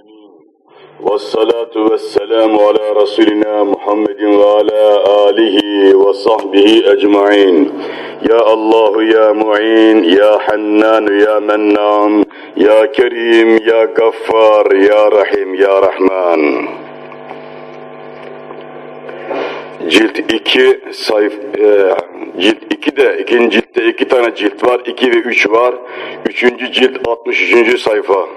العالمين والصلاة والسلام على رسولنا محمد وعلى آله وصحبه أجمعين يا الله يا معين يا حنان يا منان يا كريم يا غفار يا رحيم يا رحمن Cilt 2 sayf e, cilt 2 de ikinci ciltte iki tane cilt var. 2 ve 3 var. Üçüncü cilt 63. sayfa.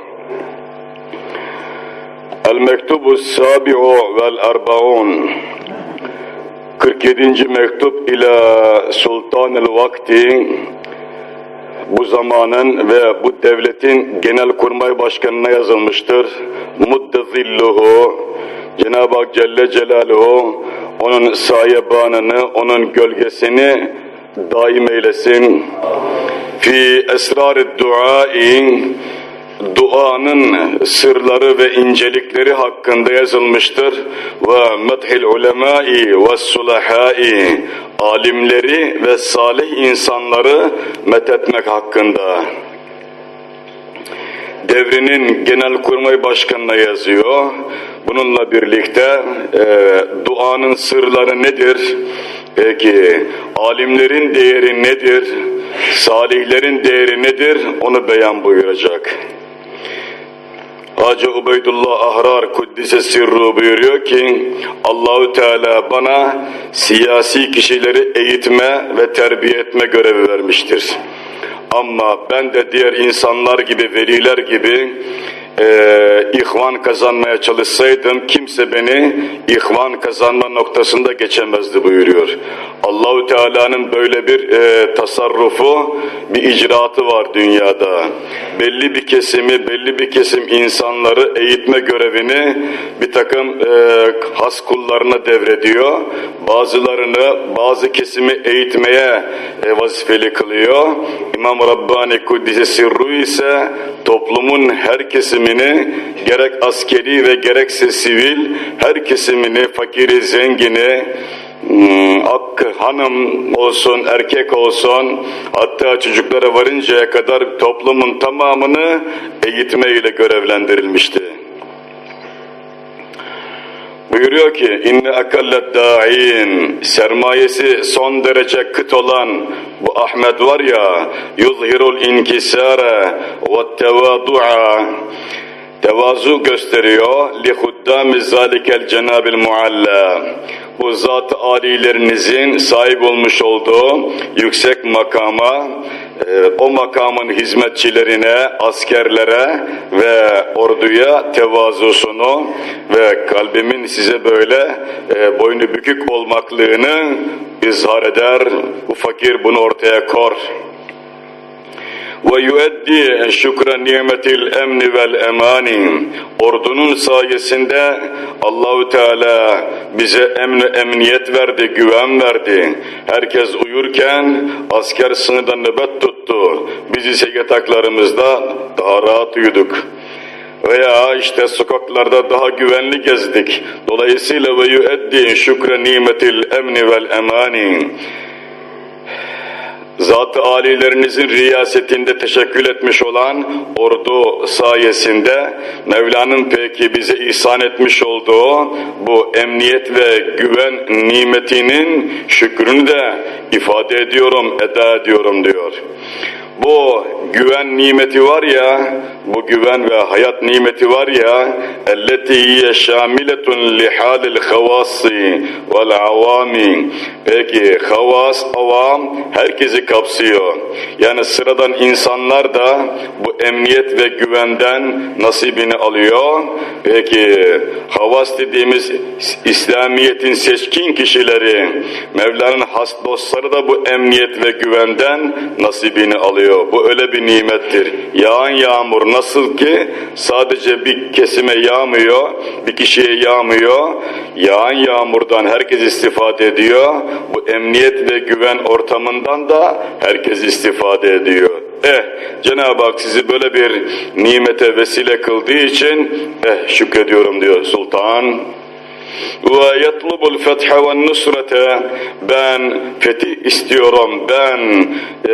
El mektubu sabi'u vel erbaun 47. mektup ila sultanel vakti bu zamanın ve bu devletin genel kurmay başkanına yazılmıştır. Muddezilluhu Cenab-ı Hak Celle Celaluhu onun sayebanını, onun gölgesini daim eylesin. Fi esrar-ı duanın sırları ve incelikleri hakkında yazılmıştır. Ve methil ulemai ve sulahai alimleri ve salih insanları methetmek hakkında. Devrinin genel kurmay başkanına yazıyor. Bununla birlikte e, duanın sırları nedir? Peki alimlerin değeri nedir? Salihlerin değeri nedir? Onu beyan buyuracak. Hacı Ubeydullah Ahrar Kuddise Sirru buyuruyor ki Allahü Teala bana siyasi kişileri eğitme ve terbiye etme görevi vermiştir. Ama ben de diğer insanlar gibi, veliler gibi e, ihvan kazanmaya çalışsaydım kimse beni ihvan kazanma noktasında geçemezdi buyuruyor. Allahu Teala'nın böyle bir e, tasarrufu, bir icraatı var dünyada. Belli bir kesimi, belli bir kesim insanları eğitme görevini bir takım e, has kullarına devrediyor. Bazılarını, bazı kesimi eğitmeye e, vazifeli kılıyor. İmam Rabbani Kuddise Sirru ise toplumun her kesimini gerek askeri ve gerekse sivil her kesimini fakiri zengini hmm, ak hanım olsun erkek olsun hatta çocuklara varıncaya kadar toplumun tamamını eğitmeyle görevlendirilmişti. Buyuruyor ki inne akallet da'in. Sermayesi son derece kıt olan bu Ahmet var ya yuzhirul inkisara ve tevadu'a tevazu gösteriyor. Li huddami zalikel cenabil mualla. Bu zat alilerinizin sahip olmuş olduğu yüksek makama e, o makamın hizmetçilerine, askerlere ve orduya tevazusunu ve kalbimin size böyle e, boynu bükük olmaklığını izhar eder. Bu fakir bunu ortaya kor şükre nimetil emni vel emani ordunun sayesinde Allahu Teala bize emni emniyet verdi, güven verdi. Herkes uyurken asker sınırda nöbet tuttu. Biz ise yataklarımızda daha rahat uyuduk. Veya işte sokaklarda daha güvenli gezdik. Dolayısıyla ve yueddi şükre nimetil emni vel emani Zat-ı alilerinizin riyasetinde teşekkül etmiş olan ordu sayesinde Mevla'nın peki bize ihsan etmiş olduğu bu emniyet ve güven nimetinin şükrünü de ifade ediyorum, eda ediyorum diyor. Bu güven nimeti var ya, bu güven ve hayat nimeti var ya, elleti hiye şamiletun li halil havasi vel avami. Peki havas, avam herkesi kapsıyor. Yani sıradan insanlar da bu emniyet ve güvenden nasibini alıyor. Peki havas dediğimiz İslamiyet'in seçkin kişileri, Mevla'nın has dostları da bu emniyet ve güvenden nasibini alıyor. Bu öyle bir nimettir. Yağan yağmur nasıl ki sadece bir kesime yağmıyor, bir kişiye yağmıyor. Yağan yağmurdan herkes istifade ediyor. Bu emniyet ve güven ortamından da herkes istifade ediyor. Eh Cenab-ı Hak sizi böyle bir nimete vesile kıldığı için eh şükrediyorum diyor sultan. Ve yetlubul fethe ve nusrete ben fetih istiyorum, ben e,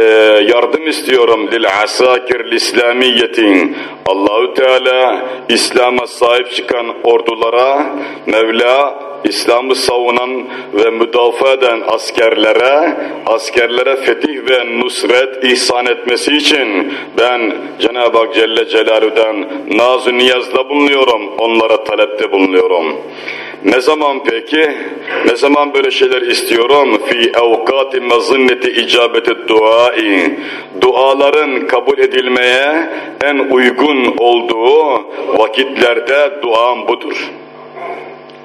yardım istiyorum lil asakir İslamiyetin. Allahu Teala İslam'a sahip çıkan ordulara Mevla İslam'ı savunan ve müdafaa eden askerlere, askerlere fetih ve nusret ihsan etmesi için ben Cenab-ı Hak Celle Celaluhu'dan naz-ı niyazda bulunuyorum, onlara talepte bulunuyorum. Ne zaman peki? Ne zaman böyle şeyler istiyorum? Fi evkati mazinneti icabeti duai. Duaların kabul edilmeye en uygun olduğu vakitlerde duam budur.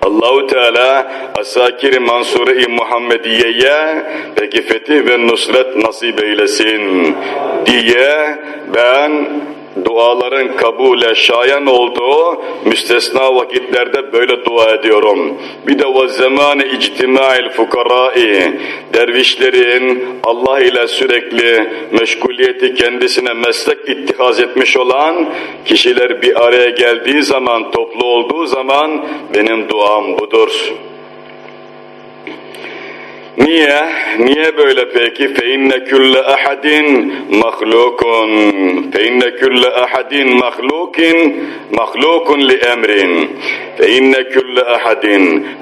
Allahu Teala Asakir-i Mansure-i Muhammediye'ye peki fetih ve nusret nasip eylesin diye ben duaların kabule şayan olduğu müstesna vakitlerde böyle dua ediyorum. Bir de ve zamanı ictima'il fukarai dervişlerin Allah ile sürekli meşguliyeti kendisine meslek ittihaz etmiş olan kişiler bir araya geldiği zaman, toplu olduğu zaman benim duam budur. Niye? Niye böyle peki? فَاِنَّ كُلَّ اَحَدٍ مَخْلُوكٌ فَاِنَّ كُلَّ اَحَدٍ مَخْلُوكٍ مَخْلُوكٌ لِاَمْرٍ فَاِنَّ كُلَّ اَحَدٍ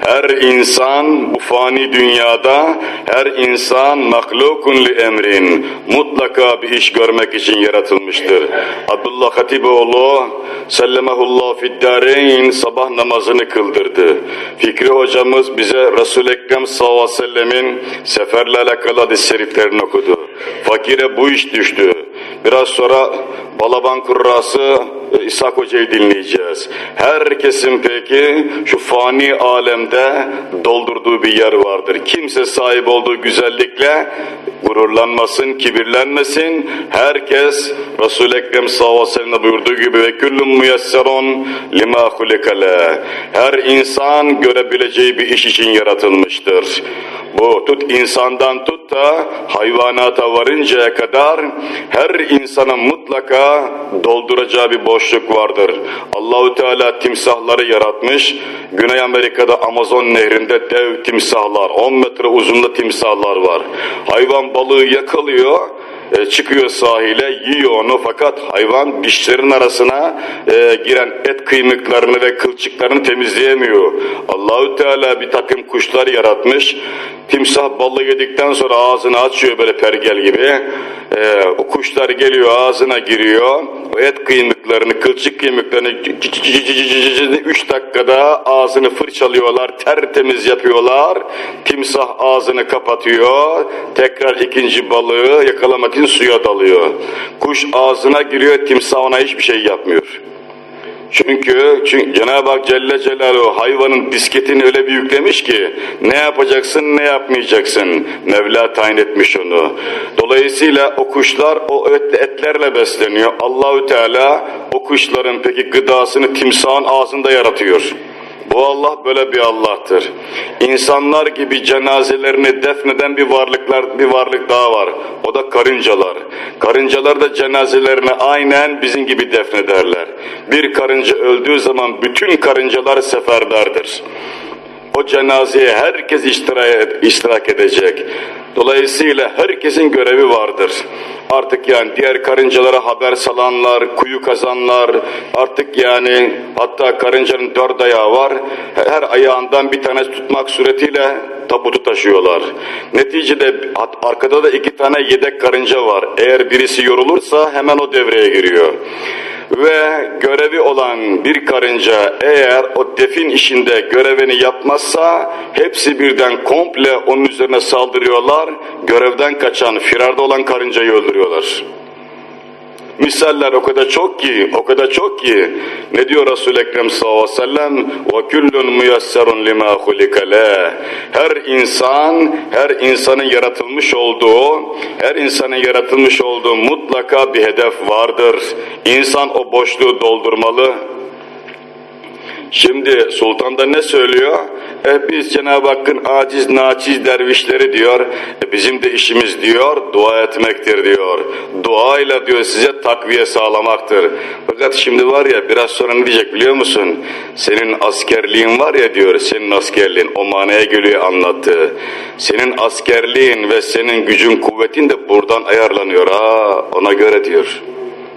Her insan bu fani dünyada her insan mahlukun li emrin mutlaka bir iş görmek için yaratılmıştır. Abdullah Hatipoğlu sellemehullah fiddareyn sabah namazını kıldırdı. Fikri hocamız bize Resul-i Ekrem sallallahu aleyhi ve sellemin seferle alakalı hadis-i şeriflerini okudu. Fakire bu iş düştü. Biraz sonra Balaban Kurrası e, İshak Hoca'yı dinleyeceğiz. Herkesin peki şu fani alemde doldurduğu bir yer vardır. Kimse sahip olduğu güzellikle gururlanmasın, kibirlenmesin. Herkes Resul-i Ekrem sallallahu buyurduğu gibi ve küllüm müyesserun lima hulikale. Her insan görebileceği bir iş için yaratılmıştır. Bu tut insandan tut da hayvanata varıncaya kadar her insanın mutlaka dolduracağı bir boşluk vardır. Allahu Teala timsahları yaratmış. Güney Amerika'da Amazon nehrinde dev timsahlar, 10 metre uzunluğunda timsahlar var. Hayvan balığı yakalıyor e, çıkıyor sahile yiyor onu fakat hayvan dişlerin arasına e, giren et kıymıklarını ve kılçıklarını temizleyemiyor. Allahü Teala bir takım kuşlar yaratmış. Timsah balığı yedikten sonra ağzını açıyor böyle pergel gibi. E, o kuşlar geliyor ağzına giriyor. Et kıymıklarını, kılçık kıymıklarını 3 dakikada ağzını fırçalıyorlar, tertemiz yapıyorlar. Timsah ağzını kapatıyor. Tekrar ikinci balığı yakalamak için suya dalıyor. Kuş ağzına giriyor, timsah ona hiçbir şey yapmıyor. Çünkü, çünkü Cenab-ı Hak Celle Celaluhu hayvanın disketini öyle bir yüklemiş ki ne yapacaksın ne yapmayacaksın. Mevla tayin etmiş onu. Dolayısıyla o kuşlar o et, etlerle besleniyor. Allahü Teala o kuşların peki gıdasını timsahın ağzında yaratıyor. Bu Allah böyle bir Allah'tır. İnsanlar gibi cenazelerini defneden bir varlıklar bir varlık daha var. O da karıncalar. Karıncalar da cenazelerini aynen bizim gibi defnederler. Bir karınca öldüğü zaman bütün karıncalar seferberdir. O cenazeye herkes iştirak edecek. Dolayısıyla herkesin görevi vardır. Artık yani diğer karıncalara haber salanlar, kuyu kazanlar, artık yani hatta karıncanın dört ayağı var. Her ayağından bir tane tutmak suretiyle tabutu taşıyorlar. Neticede arkada da iki tane yedek karınca var. Eğer birisi yorulursa hemen o devreye giriyor ve görevi olan bir karınca eğer o defin işinde görevini yapmazsa hepsi birden komple onun üzerine saldırıyorlar. Görevden kaçan, firarda olan karıncayı öldürüyorlar. Misaller o kadar çok ki, o kadar çok ki. Ne diyor Resul-i Ekrem sallallahu aleyhi ve sellem? وَكُلٌّ مُيَسَّرٌ لِمَا خُلِكَ Her insan, her insanın yaratılmış olduğu, her insanın yaratılmış olduğu mutlaka bir hedef vardır. İnsan o boşluğu doldurmalı. Şimdi sultan da ne söylüyor? E, biz Cenab-ı Hakk'ın aciz naçiz dervişleri diyor. E, bizim de işimiz diyor dua etmektir diyor. Duayla diyor size takviye sağlamaktır. Fakat şimdi var ya biraz sonra ne diyecek biliyor musun? Senin askerliğin var ya diyor senin askerliğin o manaya geliyor anlattı. Senin askerliğin ve senin gücün kuvvetin de buradan ayarlanıyor. Ha ona göre diyor.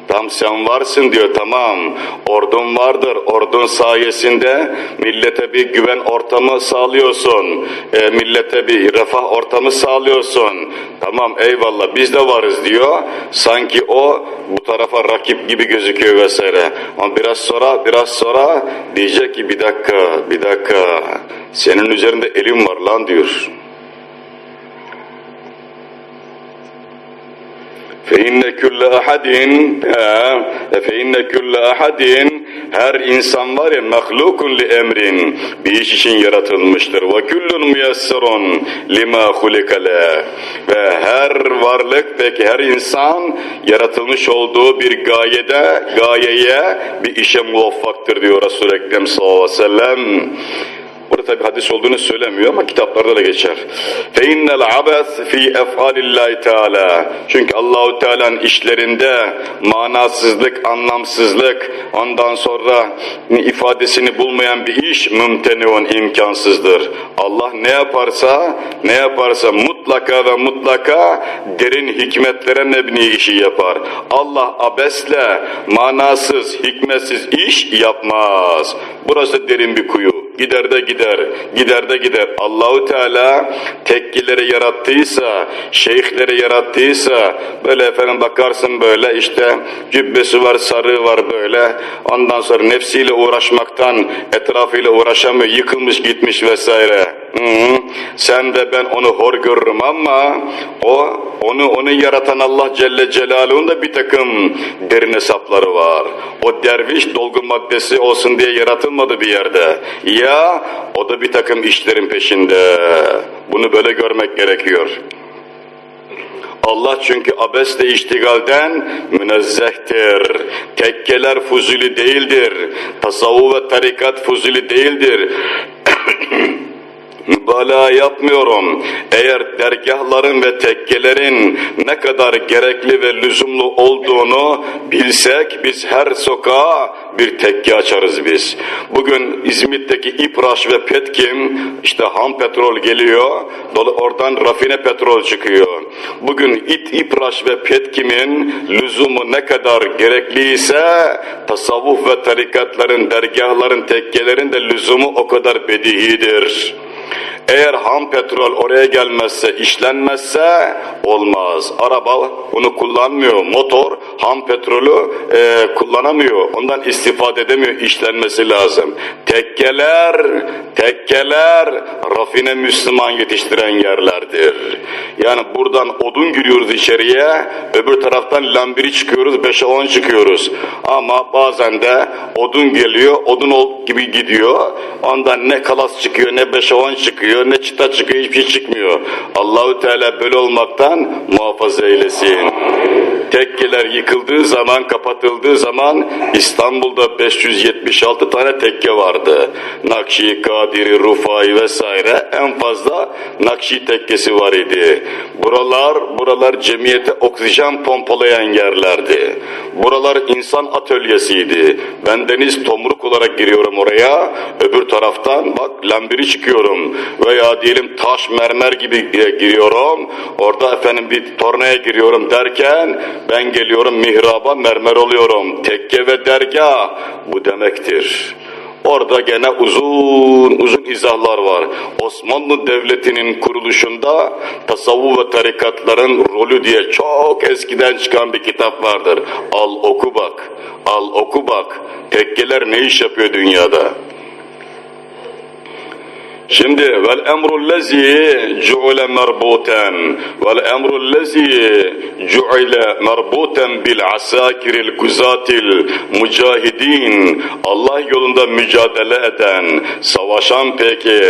Tam sen varsın diyor tamam. Ordun vardır. Ordun sayesinde millete bir güven ortamı sağlıyorsun. E, millete bir refah ortamı sağlıyorsun. Tamam eyvallah biz de varız diyor. Sanki o bu tarafa rakip gibi gözüküyor vesaire. Ama biraz sonra biraz sonra diyecek ki bir dakika bir dakika senin üzerinde elim var lan diyor. فإن كل أحد فإن كل أحد her insan var ya mahlukun li emrin bir iş için yaratılmıştır. Ve kullun müyesserun lima hulikale ve her varlık peki her insan yaratılmış olduğu bir gayede gayeye bir işe muvaffaktır diyor Resul-i Ekrem sallallahu aleyhi ve sellem. Burada tabi hadis olduğunu söylemiyor ama kitaplarda da geçer. Fe innel abes fi ef'alillahi teala. Çünkü Allahu Teala'nın işlerinde manasızlık, anlamsızlık, ondan sonra ifadesini bulmayan bir iş mümteniun imkansızdır. Allah ne yaparsa, ne yaparsa mutlaka ve mutlaka derin hikmetlere nebni işi yapar. Allah abesle manasız, hikmetsiz iş yapmaz. Burası derin bir kuyu gider de gider, gider de gider. Allahu Teala tekkileri yarattıysa, şeyhleri yarattıysa, böyle efendim bakarsın böyle işte cübbesi var, sarığı var böyle. Ondan sonra nefsiyle uğraşmaktan etrafıyla uğraşamıyor, yıkılmış gitmiş vesaire. Sen ve ben onu hor görürüm ama o onu onu yaratan Allah Celle Celaluhu'nun da bir takım derin hesapları var. O derviş dolgu maddesi olsun diye yaratılmadı bir yerde. Ya o da bir takım işlerin peşinde. Bunu böyle görmek gerekiyor. Allah çünkü abesle iştigalden münezzehtir. Tekkeler fuzuli değildir. Tasavvuf ve tarikat fuzuli değildir. mübalağa yapmıyorum. Eğer dergahların ve tekkelerin ne kadar gerekli ve lüzumlu olduğunu bilsek biz her sokağa bir tekke açarız biz. Bugün İzmit'teki İpraş ve Petkim işte ham petrol geliyor. Oradan rafine petrol çıkıyor. Bugün İt İpraş ve Petkim'in lüzumu ne kadar gerekliyse tasavvuf ve tarikatların, dergahların, tekkelerin de lüzumu o kadar bedihidir. Eğer ham petrol oraya gelmezse, işlenmezse olmaz. Araba bunu kullanmıyor. Motor ham petrolü e, kullanamıyor. Ondan istifade edemiyor. işlenmesi lazım. Tekkeler, tekkeler rafine Müslüman yetiştiren yerlerdir. Yani buradan odun giriyoruz içeriye, öbür taraftan lambiri çıkıyoruz, 5'e 10 çıkıyoruz. Ama bazen de odun geliyor, odun gibi gidiyor. Ondan ne kalas çıkıyor, ne 5'e 10 çıkıyor, ne çıta çıkıyor, hiçbir şey çıkmıyor. Allahu Teala böyle olmaktan muhafaza eylesin. Tekkeler yıkıldığı zaman, kapatıldığı zaman İstanbul'da 576 tane tekke vardı. Nakşi, Kadiri, Rufai vesaire en fazla Nakşi tekkesi var idi. Buralar, buralar cemiyete oksijen pompalayan yerlerdi. Buralar insan atölyesiydi. Ben deniz tomruk olarak giriyorum oraya, öbür taraftan bak lambiri çıkıyorum veya diyelim taş mermer gibi giriyorum, orada efendim bir tornaya giriyorum derken ben geliyorum mihraba mermer oluyorum. Tekke ve dergah bu demektir. Orada gene uzun uzun izahlar var. Osmanlı Devleti'nin kuruluşunda tasavvuf ve tarikatların rolü diye çok eskiden çıkan bir kitap vardır. Al oku bak, al oku bak. Tekkeler ne iş yapıyor dünyada? Şimdi vel emrul lezi cu'ile merbuten vel emrul lezi cu'ile merbuten bil asakiril guzatil mücahidin Allah yolunda mücadele eden, savaşan peki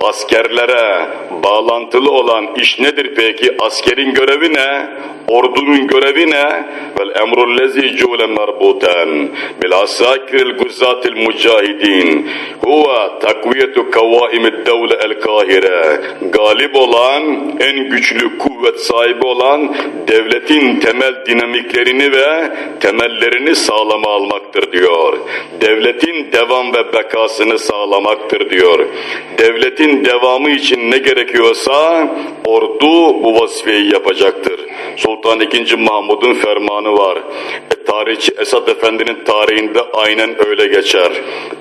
askerlere bağlantılı olan iş nedir peki? Askerin görevi ne? Ordunun görevi ne? Vel emrul lezi cu'ile merbuten bil asakiril guzatil mücahidin huve takviyetu kavaimid devle el kahire. Galip olan, en güçlü kuvvet sahibi olan devletin temel dinamiklerini ve temellerini sağlama almaktır diyor. Devletin devam ve bekasını sağlamaktır diyor. Devletin devamı için ne gerekiyorsa ordu bu vazifeyi yapacaktır. Sultan II. Mahmud'un fermanı var. E, tarihçi Esat Efendi'nin tarihinde aynen öyle geçer.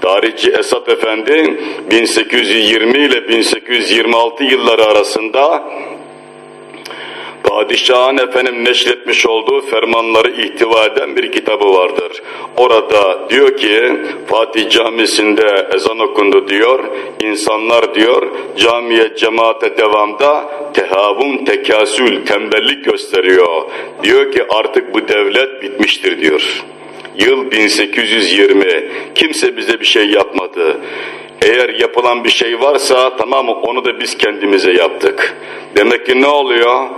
Tarihçi Esat Efendi 1820 ile 1826 yılları arasında Padişahın efendim neşretmiş olduğu fermanları ihtiva eden bir kitabı vardır. Orada diyor ki Fatih Camisi'nde ezan okundu diyor. İnsanlar diyor camiye cemaate devamda tehavun tekasül tembellik gösteriyor. Diyor ki artık bu devlet bitmiştir diyor. Yıl 1820 kimse bize bir şey yapmadı. Eğer yapılan bir şey varsa tamam onu da biz kendimize yaptık. Demek ki ne oluyor?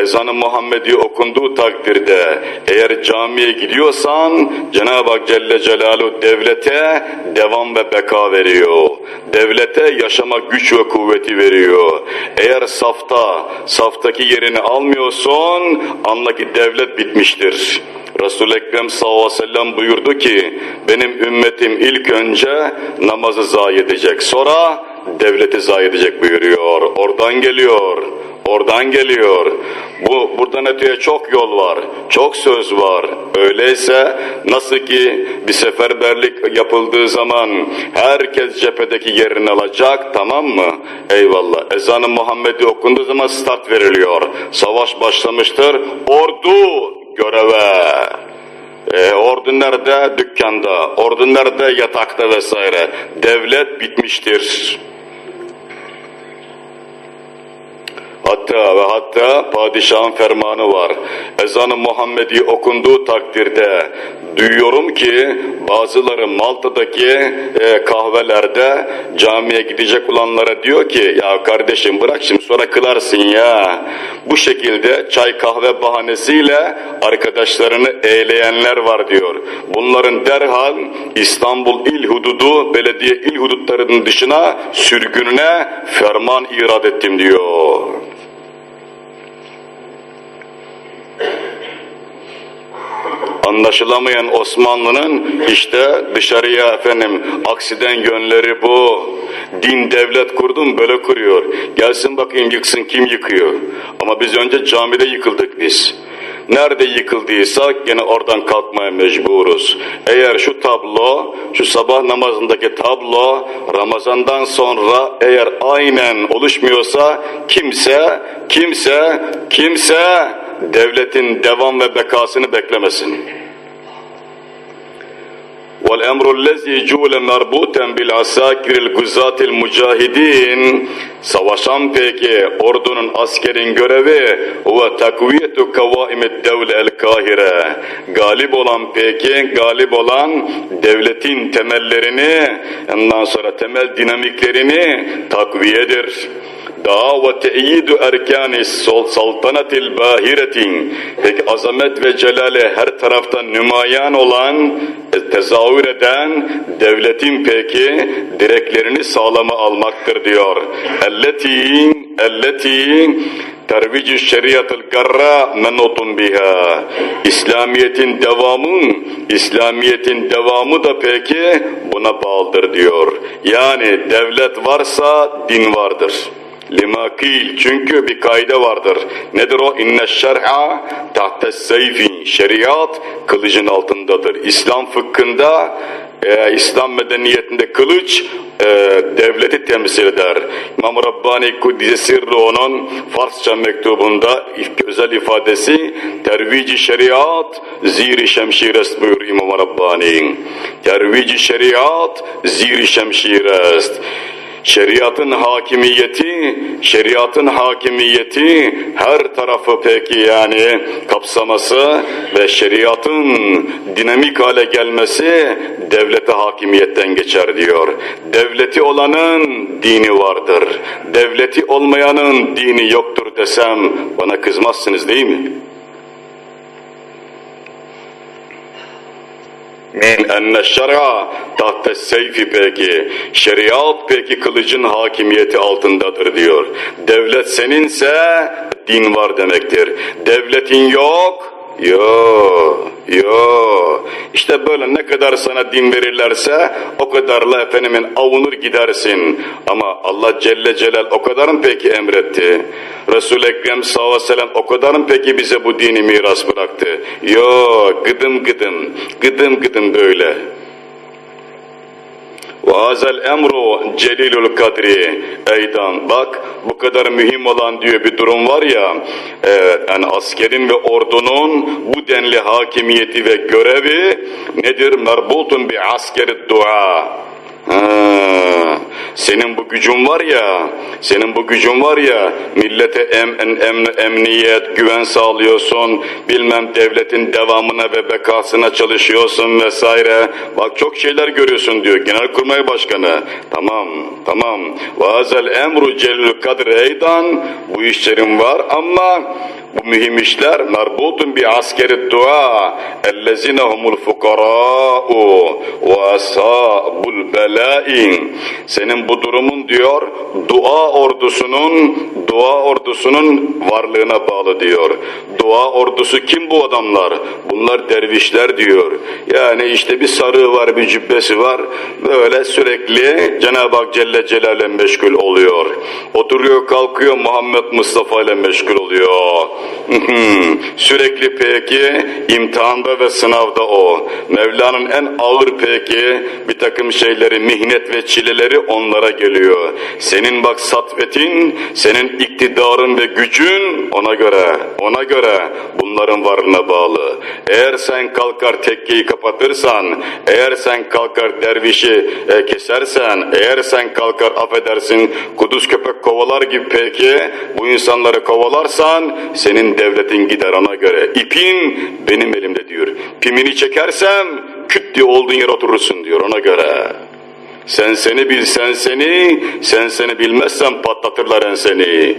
Ezanı Muhammedi okunduğu takdirde eğer camiye gidiyorsan Cenab-ı Celle Celaluhu devlete devam ve beka veriyor. Devlete yaşama güç ve kuvveti veriyor. Eğer safta, saftaki yerini almıyorsun anla ki devlet bitmiştir. Resul-i Ekrem sallallahu aleyhi ve sellem buyurdu ki benim ümmetim ilk önce namazı zayi edecek sonra devleti zayi edecek buyuruyor. Oradan geliyor. Oradan geliyor. Bu buradan öteye çok yol var, çok söz var. Öyleyse nasıl ki bir seferberlik yapıldığı zaman herkes cephedeki yerini alacak, tamam mı? Eyvallah. Ezan-ı Muhammed'i okunduğu zaman start veriliyor. Savaş başlamıştır. Ordu göreve. E, ordu nerede? Dükkanda. Ordu nerede? Yatakta vesaire. Devlet bitmiştir. Hatta ve hatta padişahın fermanı var. Ezan-ı Muhammedi okunduğu takdirde duyuyorum ki bazıları Malta'daki e, kahvelerde camiye gidecek olanlara diyor ki ya kardeşim bırak şimdi sonra kılarsın ya. Bu şekilde çay kahve bahanesiyle arkadaşlarını eğleyenler var diyor. Bunların derhal İstanbul il hududu belediye il hudutlarının dışına sürgününe ferman irad ettim diyor. Anlaşılamayan Osmanlı'nın işte dışarıya efendim aksiden yönleri bu. Din devlet kurdum böyle kuruyor. Gelsin bakayım yıksın kim yıkıyor. Ama biz önce camide yıkıldık biz. Nerede yıkıldıysak gene oradan kalkmaya mecburuz. Eğer şu tablo, şu sabah namazındaki tablo Ramazan'dan sonra eğer aynen oluşmuyorsa kimse, kimse, kimse devletin devam ve bekasını beklemesin. والأمر الذي جول مربوطا بالعساكر الغزاة المجاهدين savaşan peki ordunun askerin görevi ve takviyetu kavaimid devle el kahire galip olan peki galip olan devletin temellerini ondan sonra temel dinamiklerini takviyedir daha ve te'yidu erkani saltanatil bahiretin peki azamet ve celale her taraftan nümayan olan tezahür eden devletin peki direklerini sağlama almaktır diyor. Elleti elleti tervici şeriatıl garra menotun biha. İslamiyetin devamı, İslamiyetin devamı da peki buna bağlıdır diyor. Yani devlet varsa din vardır. Lima kil çünkü bir kaide vardır. Nedir o? İnne şer'a tahtes seyfin. Şeriat kılıcın altındadır. İslam fıkhında e, İslam medeniyetinde kılıç e, devleti temsil eder. İmam Rabbani Kuddise Sirri onun Farsça mektubunda özel ifadesi tervici şeriat ziri şemşirest buyur İmam Rabbani. Tervici şeriat ziri şemşirest. Şeriatın hakimiyeti, şeriatın hakimiyeti her tarafı peki yani kapsaması ve şeriatın dinamik hale gelmesi devlete hakimiyetten geçer diyor. Devleti olanın dini vardır. Devleti olmayanın dini yoktur desem bana kızmazsınız değil mi? Min enne şer'a tahte seyfi peki. Şeriat peki kılıcın hakimiyeti altındadır diyor. Devlet seninse din var demektir. Devletin yok, Yo, yo. İşte böyle ne kadar sana din verirlerse o kadarla efendimin avunur gidersin. Ama Allah Celle Celal o kadar mı peki emretti? Resul-i Ekrem sallallahu aleyhi ve sellem o kadar mı peki bize bu dini miras bıraktı? Yo, gıdım gıdım, gıdım gıdım böyle. Vazel emru celilul kadri eydan bak bu kadar mühim olan diyor bir durum var ya e, yani askerin ve ordunun bu denli hakimiyeti ve görevi nedir? Merbutun bi askeri dua Senin bu gücün var ya, senin bu gücün var ya, millete em, em, em, emniyet, güven sağlıyorsun, bilmem devletin devamına ve bekasına çalışıyorsun vesaire. Bak çok şeyler görüyorsun diyor Genelkurmay Başkanı. Tamam, tamam. Vazel emru celül kadreydan bu işlerin var ama bu mühim işler merbutun bi askeri dua ellezine humul fukara'u ve ashabul belâin senin bu durumun diyor dua ordusunun dua ordusunun varlığına bağlı diyor. Dua ordusu kim bu adamlar? Bunlar dervişler diyor. Yani işte bir sarığı var, bir cübbesi var. Böyle sürekli Cenab-ı Hak Celle Celal'e meşgul oluyor. Oturuyor kalkıyor Muhammed Mustafa ile meşgul oluyor. Sürekli peki imtihanda ve sınavda o. Mevla'nın en ağır peki bir takım şeyleri, mihnet ve çileleri onlara geliyor. Senin bak satvetin, senin iktidarın ve gücün ona göre, ona göre bunların varlığına bağlı. Eğer sen kalkar tekkeyi kapatırsan, eğer sen kalkar dervişi e, kesersen, eğer sen kalkar affedersin kuduz köpek kovalar gibi peki bu insanları kovalarsan senin devletin gider ona göre. İpin benim elimde diyor. Pimini çekersem küt diye olduğun yere oturursun diyor ona göre. Sen seni bil sen seni, sen seni bilmezsen patlatırlar en seni.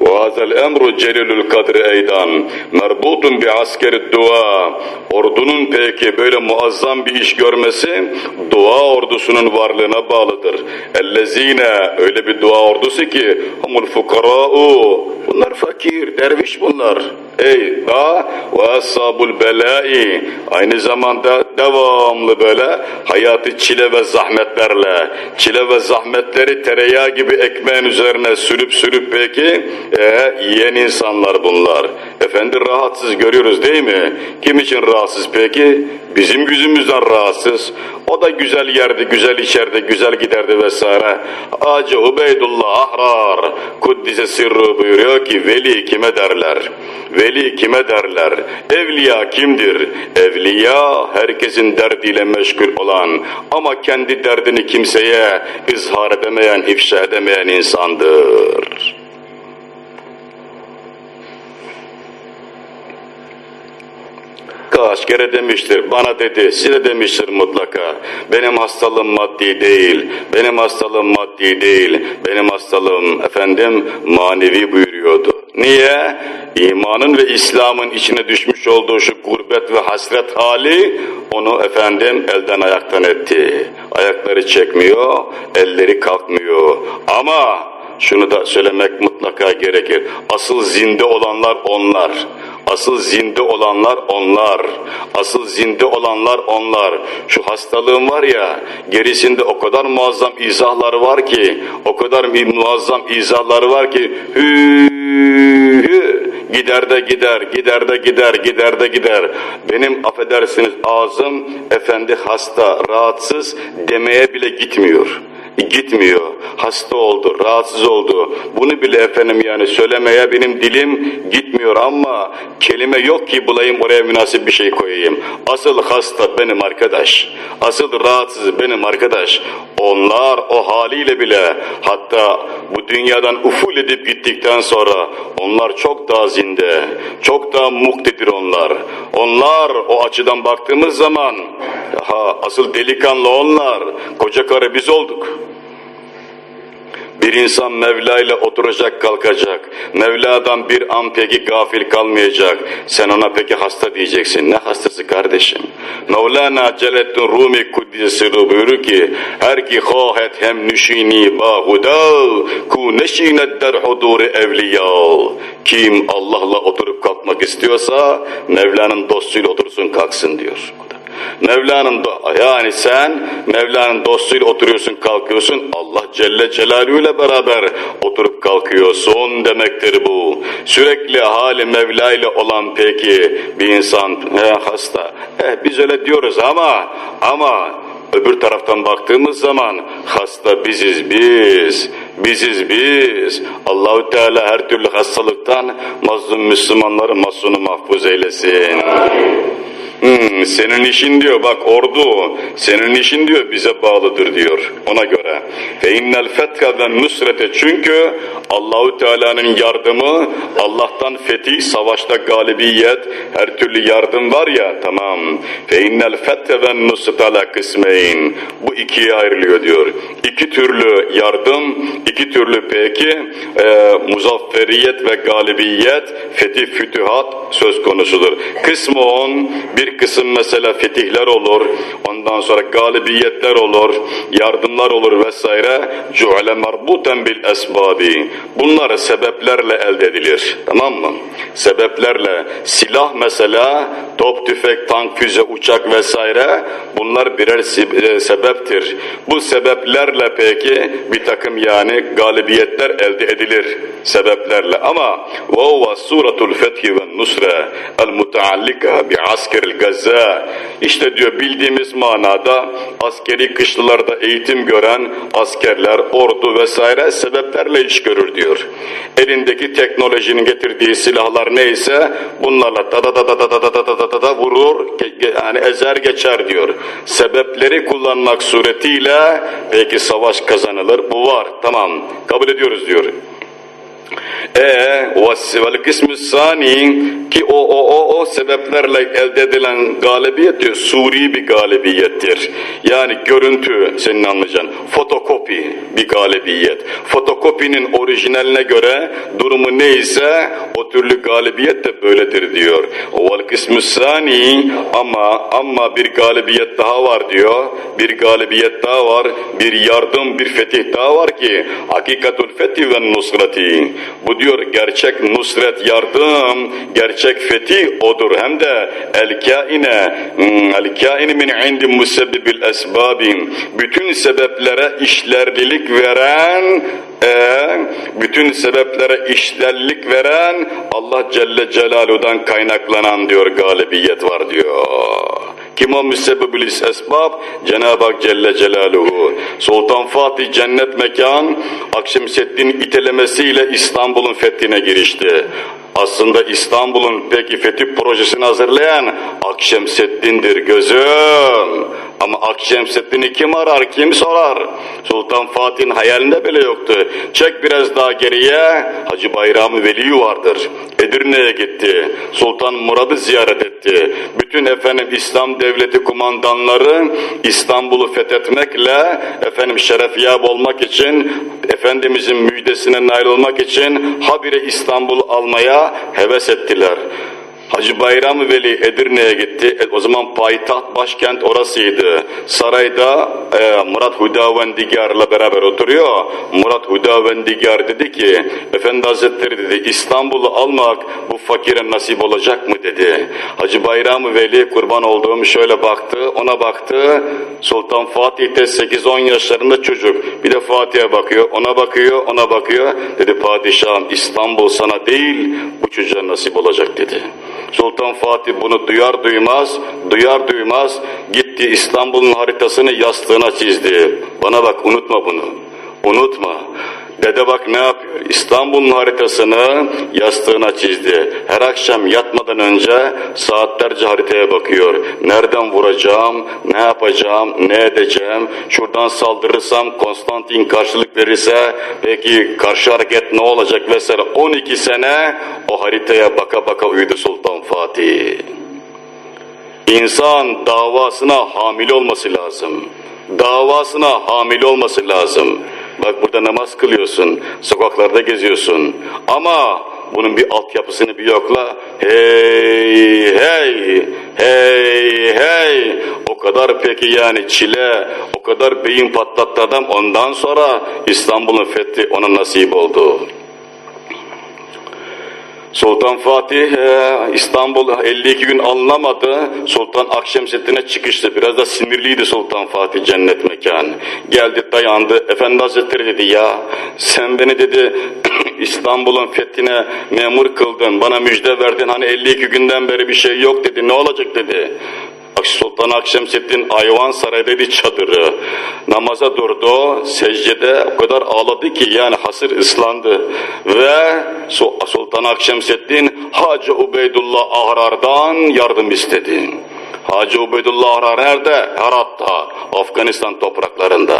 وهذا الأمر جليل القدر أيضا مربوط بعسكر الدعاء ordunun peki böyle muazzam bir iş görmesi dua ordusunun varlığına bağlıdır. Ellezine öyle bir dua ordusu ki humul fukara'u bunlar fakir, derviş bunlar. Ey da ve ashabul belai aynı zamanda devamlı böyle hayatı çile ve zahmetlerle çile ve zahmetleri tereyağı gibi ekmeğin üzerine sürüp sürüp peki e, yiyen insanlar bunlar. Efendi rahatsız görüyoruz değil mi? Kim için rahatsız peki? Bizim yüzümüzden rahatsız. O da güzel yerde, güzel içeride, güzel giderdi vesaire. Acı Ubeydullah Ahrar Kuddise Sirru buyuruyor ki veli kime derler? Veli kime derler? Evliya kimdir? Evliya herkesin derdiyle meşgul olan ama kendi derdini kimseye izhar edemeyen, ifşa edemeyen insandır. Kaç kere demiştir, bana dedi, size demiştir mutlaka. Benim hastalığım maddi değil, benim hastalığım maddi değil, benim hastalığım efendim manevi buyuruyordu. Niye? İmanın ve İslam'ın içine düşmüş olduğu şu gurbet ve hasret hali onu efendim elden ayaktan etti. Ayakları çekmiyor, elleri kalkmıyor. Ama şunu da söylemek mutlaka gerekir. Asıl zinde olanlar onlar. Asıl zinde olanlar onlar. Asıl zinde olanlar onlar. Şu hastalığın var ya, gerisinde o kadar muazzam izahları var ki, o kadar muazzam izahları var ki, hü, hü, gider de gider, gider de gider, gider de gider. Benim affedersiniz ağzım, efendi hasta, rahatsız demeye bile gitmiyor gitmiyor. Hasta oldu, rahatsız oldu. Bunu bile efendim yani söylemeye benim dilim gitmiyor ama kelime yok ki bulayım oraya münasip bir şey koyayım. Asıl hasta benim arkadaş. Asıl rahatsız benim arkadaş. Onlar o haliyle bile hatta bu dünyadan uful edip gittikten sonra onlar çok daha zinde, çok daha muktedir onlar. Onlar o açıdan baktığımız zaman ha, asıl delikanlı onlar. Koca karı biz olduk. Bir insan Mevla ile oturacak kalkacak. Mevla'dan bir an peki gafil kalmayacak. Sen ona peki hasta diyeceksin. Ne hastası kardeşim? Mevlana Celaleddin Rumi Kuddisi buyurur ki her ki khahet hem nüşini bahuda ku neşinet der huduri evliya. Kim Allah'la oturup kalkmak istiyorsa Mevla'nın dostuyla otursun kalksın diyor. Mevla'nın yani sen Mevla'nın dostuyla oturuyorsun kalkıyorsun Allah Celle Celaluhu ile beraber oturup kalkıyorsun demektir bu. Sürekli hali Mevla ile olan peki bir insan he, hasta. He, biz öyle diyoruz ama ama öbür taraftan baktığımız zaman hasta biziz biz. Biziz biz. Allahu Teala her türlü hastalıktan mazlum Müslümanları masunu mahfuz eylesin. Hmm, senin işin diyor bak ordu senin işin diyor bize bağlıdır diyor ona göre. Fe innel fethe ve nusrete çünkü Allahu Teala'nın yardımı Allah'tan fetih, savaşta galibiyet, her türlü yardım var ya tamam. Fe innel fethe ve nusrete kısmeyn. Bu ikiye ayrılıyor diyor. İki türlü yardım, iki türlü peki e, muzafferiyet ve galibiyet, fetih, fütühat söz konusudur. Kısmı on, bir bir kısım mesela fetihler olur, ondan sonra galibiyetler olur, yardımlar olur vesaire. Cu'le marbuten bil esbabi. Bunlar sebeplerle elde edilir. Tamam mı? Sebeplerle silah mesela top, tüfek, tank, füze, uçak vesaire bunlar birer e, sebeptir. Bu sebeplerle peki bir takım yani galibiyetler elde edilir sebeplerle ama ve huve suratul fethi ve nusre el mutallika bi askeril gaza. İşte diyor bildiğimiz manada askeri kışlalarda eğitim gören askerler, ordu vesaire sebeplerle iş görür diyor. Elindeki teknolojinin getirdiği silahlar neyse bunlarla da da da da da da da da da da da vurur, yani ezer geçer diyor. Sebepleri kullanmak suretiyle peki savaş kazanılır bu var tamam kabul ediyoruz diyor. Ee, vel kısmı sani ki o o o o sebeplerle elde edilen galibiyet diyor suri bir galibiyettir. Yani görüntü senin anlayacağın fotokopi bir galibiyet. Fotokopinin orijinaline göre durumu neyse o türlü galibiyet de böyledir diyor. Vel kısmı sani ama ama bir galibiyet daha var diyor. Bir galibiyet daha var. Bir yardım, bir fetih daha var ki hakikatul fetih ve nusrati. Bu diyor gerçek nusret yardım, gerçek fetih odur. Hem de el kaine, hmm, el kaine min indi musebbibil esbabin. Bütün sebeplere işlerlilik veren e, bütün sebeplere işlerlik veren Allah Celle Celaluhu'dan kaynaklanan diyor galibiyet var diyor. Kim o müsebbibül esbab? Cenab-ı Hak Celle Celaluhu. Sultan Fatih cennet mekan Akşemseddin itelemesiyle İstanbul'un fethine girişti. Aslında İstanbul'un peki fetih projesini hazırlayan Akşemseddin'dir gözüm. Ama Akşemseddin'i kim arar, kim sorar? Sultan Fatih'in hayalinde bile yoktu. Çek biraz daha geriye, Hacı Bayram Veli vardır. Edirne'ye gitti. Sultan Murad'ı ziyaret etti. Bütün efendim İslam devleti kumandanları İstanbul'u fethetmekle efendim şerefyab olmak için Efendimizin müjdesine nail olmak için habire İstanbul'u almaya heves ettiler. Hacı Bayram Veli Edirne'ye gitti. E, o zaman payitaht, başkent orasıydı. Sarayda e, Murat Hudavendigar'la beraber oturuyor. Murat Hudavendigar dedi ki, Efendi Hazretleri dedi, İstanbul'u almak bu fakire nasip olacak mı dedi. Hacı Bayram Veli kurban olduğum şöyle baktı, ona baktı. Sultan Fatih de 8-10 yaşlarında çocuk. Bir de Fatih'e bakıyor, ona bakıyor, ona bakıyor. Dedi padişahım İstanbul sana değil, bu çocuğa nasip olacak dedi. Sultan Fatih bunu duyar duymaz, duyar duymaz gitti İstanbul'un haritasını yastığına çizdi. Bana bak unutma bunu, unutma. Dede bak ne yapıyor? İstanbul'un haritasını yastığına çizdi. Her akşam yatmadan önce saatlerce haritaya bakıyor. Nereden vuracağım, ne yapacağım, ne edeceğim, şuradan saldırırsam Konstantin karşılık verirse peki karşı hareket ne olacak vesaire. 12 sene o haritaya baka baka uyudu Sultan Fatih. İnsan davasına hamile olması lazım. Davasına hamile olması lazım. Bak burada namaz kılıyorsun, sokaklarda geziyorsun. Ama bunun bir altyapısını bir yokla. Hey hey hey hey o kadar peki yani çile o kadar beyin patlattı adam ondan sonra İstanbul'un fethi ona nasip oldu. Sultan Fatih e, İstanbul 52 gün alınamadı. Sultan Akşemseddin'e çıkıştı. Biraz da sinirliydi Sultan Fatih cennet mekan. Geldi dayandı. Efendi Hazretleri dedi ya sen beni dedi İstanbul'un fethine memur kıldın. Bana müjde verdin. Hani 52 günden beri bir şey yok dedi. Ne olacak dedi. Sultan Akşemseddin Ayvan Saray'daydı çadırı. Namaza durdu, secdede o kadar ağladı ki yani hasır ıslandı. Ve Sultan Akşemseddin Hacı Ubeydullah Ahrar'dan yardım istedi. Hacı Ubeydullah Ahrar nerede? Herat'ta, Afganistan topraklarında.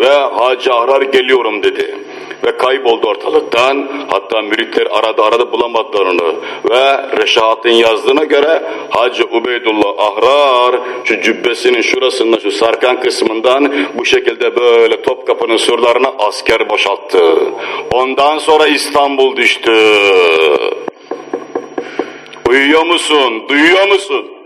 Ve Hacı Ahrar geliyorum dedi ve kayboldu ortalıktan. Hatta müritler aradı aradı bulamadılar onu. Ve Reşahat'ın yazdığına göre Hacı Ubeydullah Ahrar şu cübbesinin şurasında şu sarkan kısmından bu şekilde böyle Topkapı'nın surlarına asker boşalttı. Ondan sonra İstanbul düştü. Uyuyor musun? Duyuyor musun?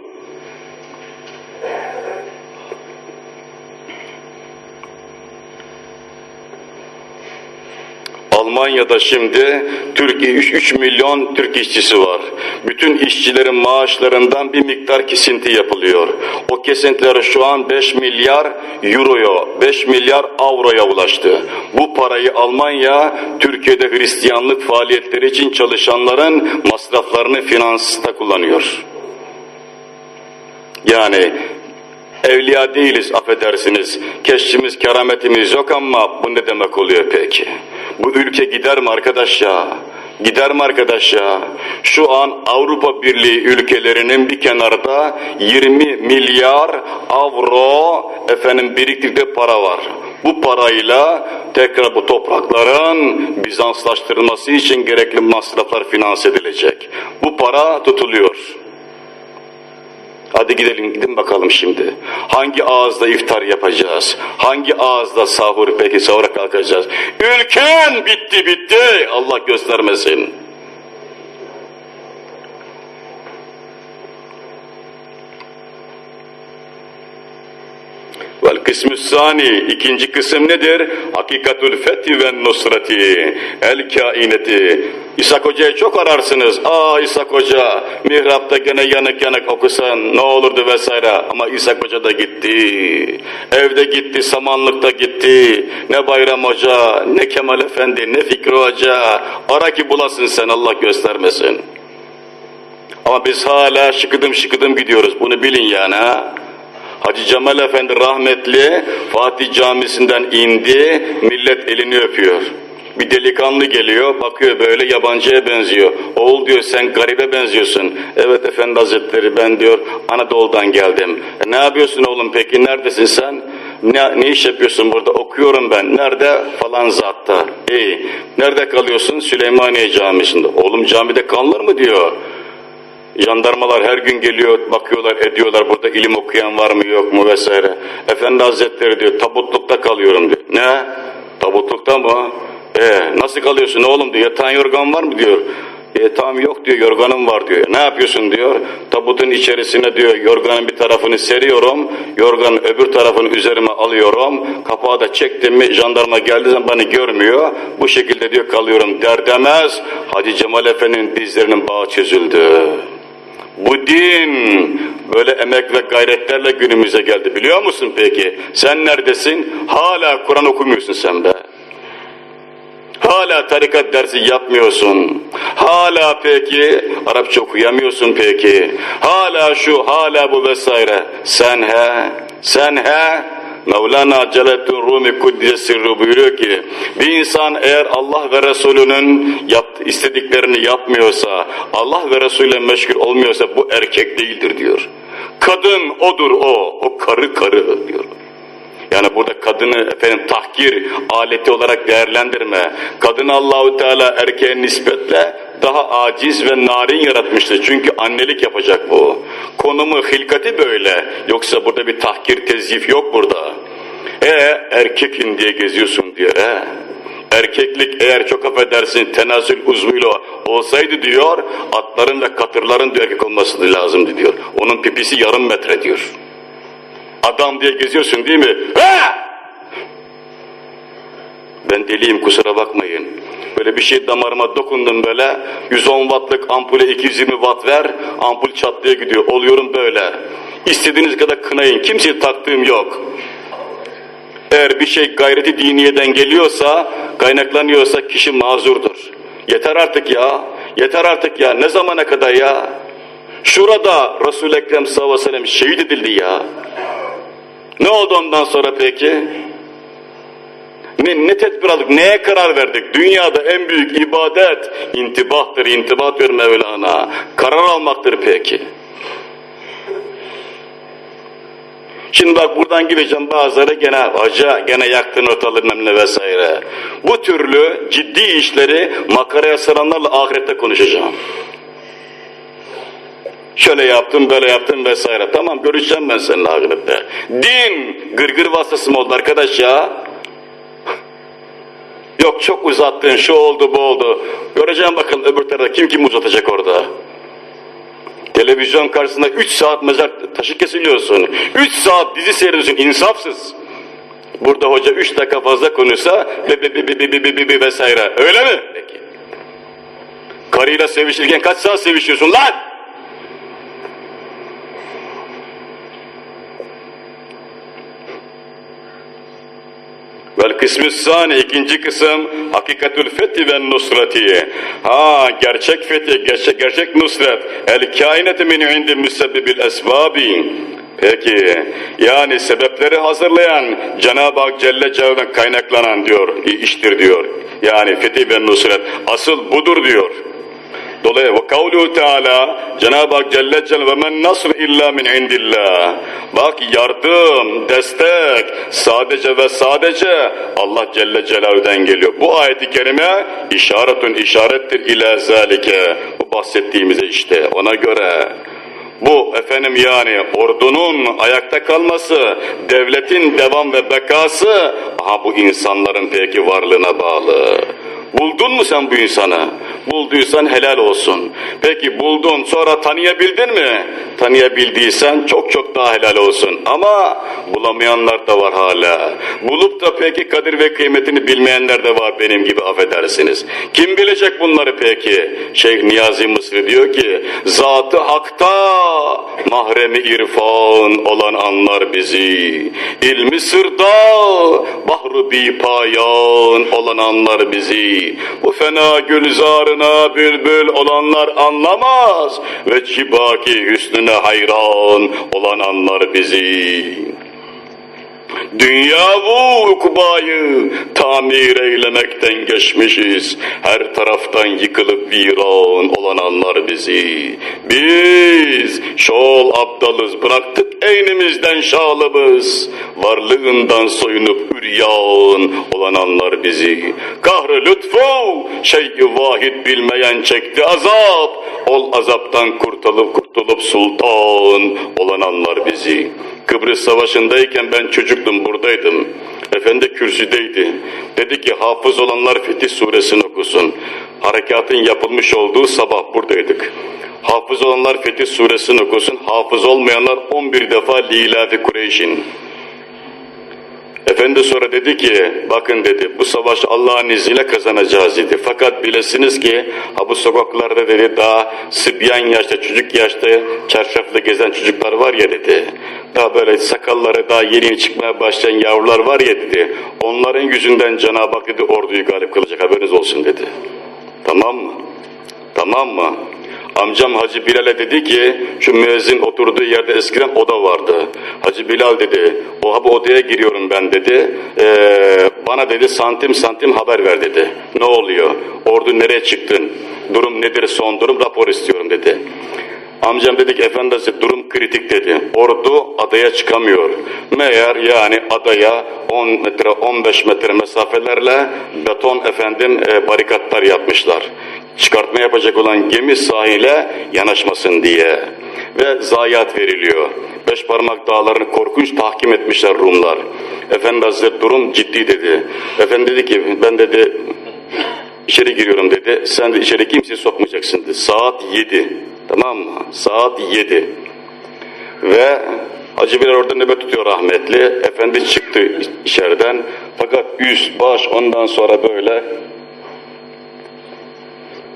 Almanya'da şimdi Türkiye 3, 3 milyon Türk işçisi var. Bütün işçilerin maaşlarından bir miktar kesinti yapılıyor. O kesintiler şu an 5 milyar euroya, 5 milyar avroya ulaştı. Bu parayı Almanya Türkiye'de Hristiyanlık faaliyetleri için çalışanların masraflarını finansta kullanıyor. Yani evliya değiliz affedersiniz. Keşfimiz, kerametimiz yok ama bu ne demek oluyor peki? Bu ülke gider mi arkadaş ya? Gider mi arkadaş ya? Şu an Avrupa Birliği ülkelerinin bir kenarda 20 milyar avro efendim biriktikleri para var. Bu parayla tekrar bu toprakların Bizanslaştırılması için gerekli masraflar finanse edilecek. Bu para tutuluyor. Hadi gidelim gidin bakalım şimdi. Hangi ağızda iftar yapacağız? Hangi ağızda sahur peki sahura kalkacağız? Ülken bitti bitti. Allah göstermesin. Vel kısmü sani ikinci kısım nedir? Hakikatul fethi ve nusrati el kaineti. İshak Hoca'yı çok ararsınız. Aa İshak Hoca mihrapta gene yanık yanık okusan ne olurdu vesaire. Ama İshak Hoca da gitti. Evde gitti, samanlıkta gitti. Ne Bayram Hoca, ne Kemal Efendi, ne Fikri Hoca. Ara ki bulasın sen Allah göstermesin. Ama biz hala şıkıdım şıkıdım gidiyoruz. Bunu bilin yani ha. Hacı Cemal Efendi rahmetli Fatih Camisi'nden indi, millet elini öpüyor. Bir delikanlı geliyor, bakıyor böyle yabancıya benziyor. Oğul diyor sen garibe benziyorsun. Evet efendi hazretleri ben diyor Anadolu'dan geldim. E, ne yapıyorsun oğlum peki neredesin sen? Ne, ne iş yapıyorsun burada? Okuyorum ben. Nerede? Falan zatta. İyi. Nerede kalıyorsun? Süleymaniye Camisi'nde. Oğlum camide kalınır mı diyor. Jandarmalar her gün geliyor, bakıyorlar, ediyorlar. Burada ilim okuyan var mı yok mu vesaire. Efendi Hazretleri diyor, tabutlukta kalıyorum diyor. Ne? Tabutlukta mı? E nasıl kalıyorsun oğlum diyor. Yatağın yorgan var mı diyor. E tamam yok diyor, yorganım var diyor. Ne yapıyorsun diyor. Tabutun içerisine diyor, yorganın bir tarafını seriyorum. Yorganın öbür tarafını üzerime alıyorum. Kapağı da çektim mi jandarma geldiği zaman beni görmüyor. Bu şekilde diyor kalıyorum der demez. Hacı Cemal Efendi'nin dizlerinin bağı çözüldü. Bu din böyle emek ve gayretlerle günümüze geldi biliyor musun peki? Sen neredesin? Hala Kur'an okumuyorsun sen be. Hala tarikat dersi yapmıyorsun. Hala peki Arapça okuyamıyorsun peki. Hala şu, hala bu vesaire. Sen he, sen he. Mevlana Celaleddin Rumi Kuddise Sirru buyuruyor ki bir insan eğer Allah ve Resulünün yap, istediklerini yapmıyorsa, Allah ve Resulüyle meşgul olmuyorsa bu erkek değildir diyor. Kadın odur o, o karı karı diyor. Yani burada kadını efendim tahkir aleti olarak değerlendirme. Kadını Allahu Teala erkeğe nispetle daha aciz ve narin yaratmıştır. Çünkü annelik yapacak bu. Konumu, hilkati böyle. Yoksa burada bir tahkir, tezyif yok burada. E erkekin diye geziyorsun diyor. E erkeklik eğer çok affedersin tenasül uzvuyla olsaydı diyor atların ve katırların diyor erkek olması lazımdı diyor. Onun pipisi yarım metre diyor. Adam diye geziyorsun değil mi? Ha! Ben deliyim kusura bakmayın. Böyle bir şey damarıma dokundum böyle. 110 wattlık ampule 220 watt ver. Ampul çatlaya gidiyor. Oluyorum böyle. İstediğiniz kadar kınayın. Kimseye taktığım yok. Eğer bir şey gayreti diniyeden geliyorsa, kaynaklanıyorsa kişi mazurdur. Yeter artık ya. Yeter artık ya. Ne zamana kadar ya? Şurada Resul-i Ekrem sallallahu aleyhi ve sellem şehit edildi ya. Ne oldu ondan sonra peki? Ne, ne tedbir aldık, neye karar verdik? Dünyada en büyük ibadet intibahtır, intibat ver Mevlana. Karar almaktır peki. Şimdi bak buradan gideceğim bazıları gene hoca gene yaktın ortalığı memle vesaire. Bu türlü ciddi işleri makaraya saranlarla ahirette konuşacağım. Şöyle yaptım, böyle yaptım vesaire. Tamam görüşeceğim ben seninle ahirette. Din gırgır vasıtası mı oldu arkadaş ya? Yok çok uzattın, şu oldu, bu oldu. Göreceğim bakalım öbür tarafta kim kim uzatacak orada. Televizyon karşısında 3 saat mezar taşı kesiliyorsun. 3 saat dizi seyrediyorsun, insafsız. Burada hoca 3 dakika fazla konuşsa be be be be be be be be vesaire. Öyle mi? Peki. Karıyla sevişirken kaç saat sevişiyorsun lan? Vel kısmı sani ikinci kısım hakikatül fethi ve nusreti. Ha gerçek fethi, gerçek, gerçek nusret. El kainatı min indi müsebbibil esbabi. Peki yani sebepleri hazırlayan Cenab-ı Hak Celle Celaluhu'dan kaynaklanan diyor, iştir diyor. Yani fethi ve nusret asıl budur diyor. Dolayısıyla ve kavluhu teala Cenab-ı Hak Celle Celle ve men nasr illa min indillah. Bak yardım, destek sadece ve sadece Allah Celle Celaluhu'dan geliyor. Bu ayeti kerime işaretün işarettir ila zalike. Bu bahsettiğimize işte ona göre bu efendim yani ordunun ayakta kalması, devletin devam ve bekası, aha bu insanların peki varlığına bağlı. Buldun mu sen bu insanı? Bulduysan helal olsun. Peki buldun sonra tanıyabildin mi? Tanıyabildiysen çok çok daha helal olsun. Ama bulamayanlar da var hala. Bulup da peki kadir ve kıymetini bilmeyenler de var benim gibi affedersiniz. Kim bilecek bunları peki? Şeyh Niyazi Mısri diyor ki Zatı hakta mahremi irfan olan anlar bizi. İlmi sırda bahru bi payan olan anlar bizi. Bu fena gülzarına bülbül olanlar anlamaz ve cibaki hüsnüne hayran olan anlar bizi. Dünya bu ukbayı tamir eylemekten geçmişiz. Her taraftan yıkılıp viran olan anlar bizi. Biz şol abdalız bıraktık eynimizden şalımız. Varlığından soyunup üryan olan anlar bizi. Kahrı lütfu şey-i vahid bilmeyen çekti azap. Ol azaptan kurtulup kurtulup sultan olan anlar bizi. Kıbrıs Savaşı'ndayken ben çocuktum buradaydım. Efendi kürsüdeydi. Dedi ki hafız olanlar Fetih Suresini okusun. Harekatın yapılmış olduğu sabah buradaydık. Hafız olanlar Fetih Suresini okusun. Hafız olmayanlar 11 defa Lilafi Kureyş'in. Efendi sonra dedi ki, bakın dedi, bu savaş Allah'ın izniyle kazanacağız dedi. Fakat bilesiniz ki, ha bu sokaklarda dedi, daha sıbyan yaşta, çocuk yaşta çarşaflı gezen çocuklar var ya dedi. Daha böyle sakalları daha yeni çıkmaya başlayan yavrular var ya dedi. Onların yüzünden Cenab-ı Hak dedi, orduyu galip kılacak haberiniz olsun dedi. Tamam mı? Tamam mı? Amcam Hacı Bilal'e dedi ki şu müezzin oturduğu yerde eskiden oda vardı. Hacı Bilal dedi o bu odaya giriyorum ben dedi. Ee, bana dedi santim santim haber ver dedi. Ne oluyor? Ordu nereye çıktın? Durum nedir son durum rapor istiyorum dedi. Amcam dedik efendisi durum kritik dedi. Ordu adaya çıkamıyor. Meğer yani adaya 10 metre 15 metre mesafelerle beton efendim e, barikatlar yapmışlar. Çıkartma yapacak olan gemi sahile yanaşmasın diye. Ve zayiat veriliyor. Beş parmak dağlarını korkunç tahkim etmişler Rumlar. Efendi Hazretleri durum ciddi dedi. Efendi dedi ki ben dedi içeri giriyorum dedi. Sen de içeri kimseyi sokmayacaksın dedi. Saat 7. Tamam mı? Saat 7. Ve Hacı Bilal orada nöbet tutuyor rahmetli. Efendi çıktı içeriden. Fakat üst baş ondan sonra böyle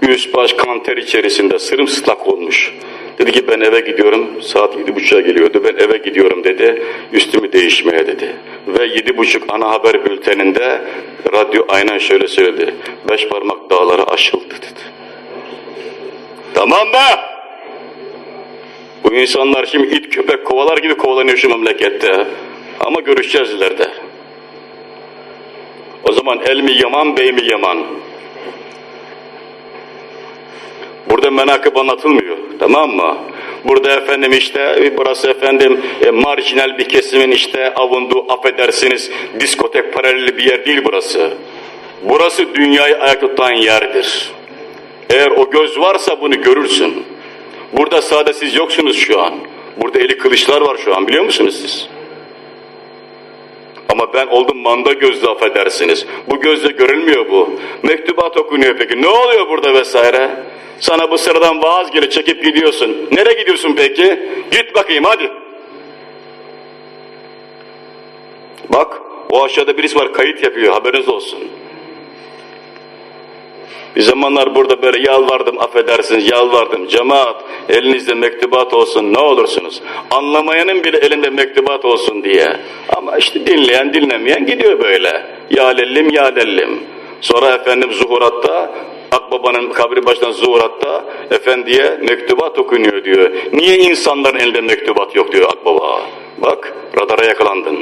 üst baş kanter içerisinde sırımsıklak olmuş. Dedi ki ben eve gidiyorum. Saat yedi buçuğa geliyordu. Ben eve gidiyorum dedi. Üstümü değişmeye dedi. Ve yedi buçuk ana haber bülteninde radyo aynen şöyle söyledi. Beş parmak dağları aşıldı dedi. Tamam be! Bu insanlar şimdi it köpek kovalar gibi kovalanıyor şu memlekette. Ama görüşeceğiz ileride. O zaman el mi yaman, bey mi yaman? Burada menakıb anlatılmıyor. Tamam mı? Burada efendim işte burası efendim e, marjinal bir kesimin işte avunduğu affedersiniz diskotek paraleli bir yer değil burası. Burası dünyayı ayakta tutan yerdir. Eğer o göz varsa bunu görürsün. Burada sadece siz yoksunuz şu an. Burada eli kılıçlar var şu an biliyor musunuz siz? Ama ben oldum manda gözlü affedersiniz. Bu gözle görülmüyor bu. Mektubat okunuyor peki. Ne oluyor burada vesaire? Sana bu sıradan vaaz gelir çekip gidiyorsun. Nereye gidiyorsun peki? Git bakayım hadi. Bak o aşağıda birisi var kayıt yapıyor haberiniz olsun. Bir zamanlar burada böyle yalvardım affedersiniz yalvardım cemaat elinizde mektubat olsun ne olursunuz. Anlamayanın bile elinde mektubat olsun diye. Ama işte dinleyen dinlemeyen gidiyor böyle. Ya lellim ya lellim. Sonra efendim zuhuratta Akbaba'nın kabri başından zuhuratta efendiye mektubat okunuyor diyor. Niye insanların elinde mektubat yok diyor Akbaba. Bak radara yakalandın.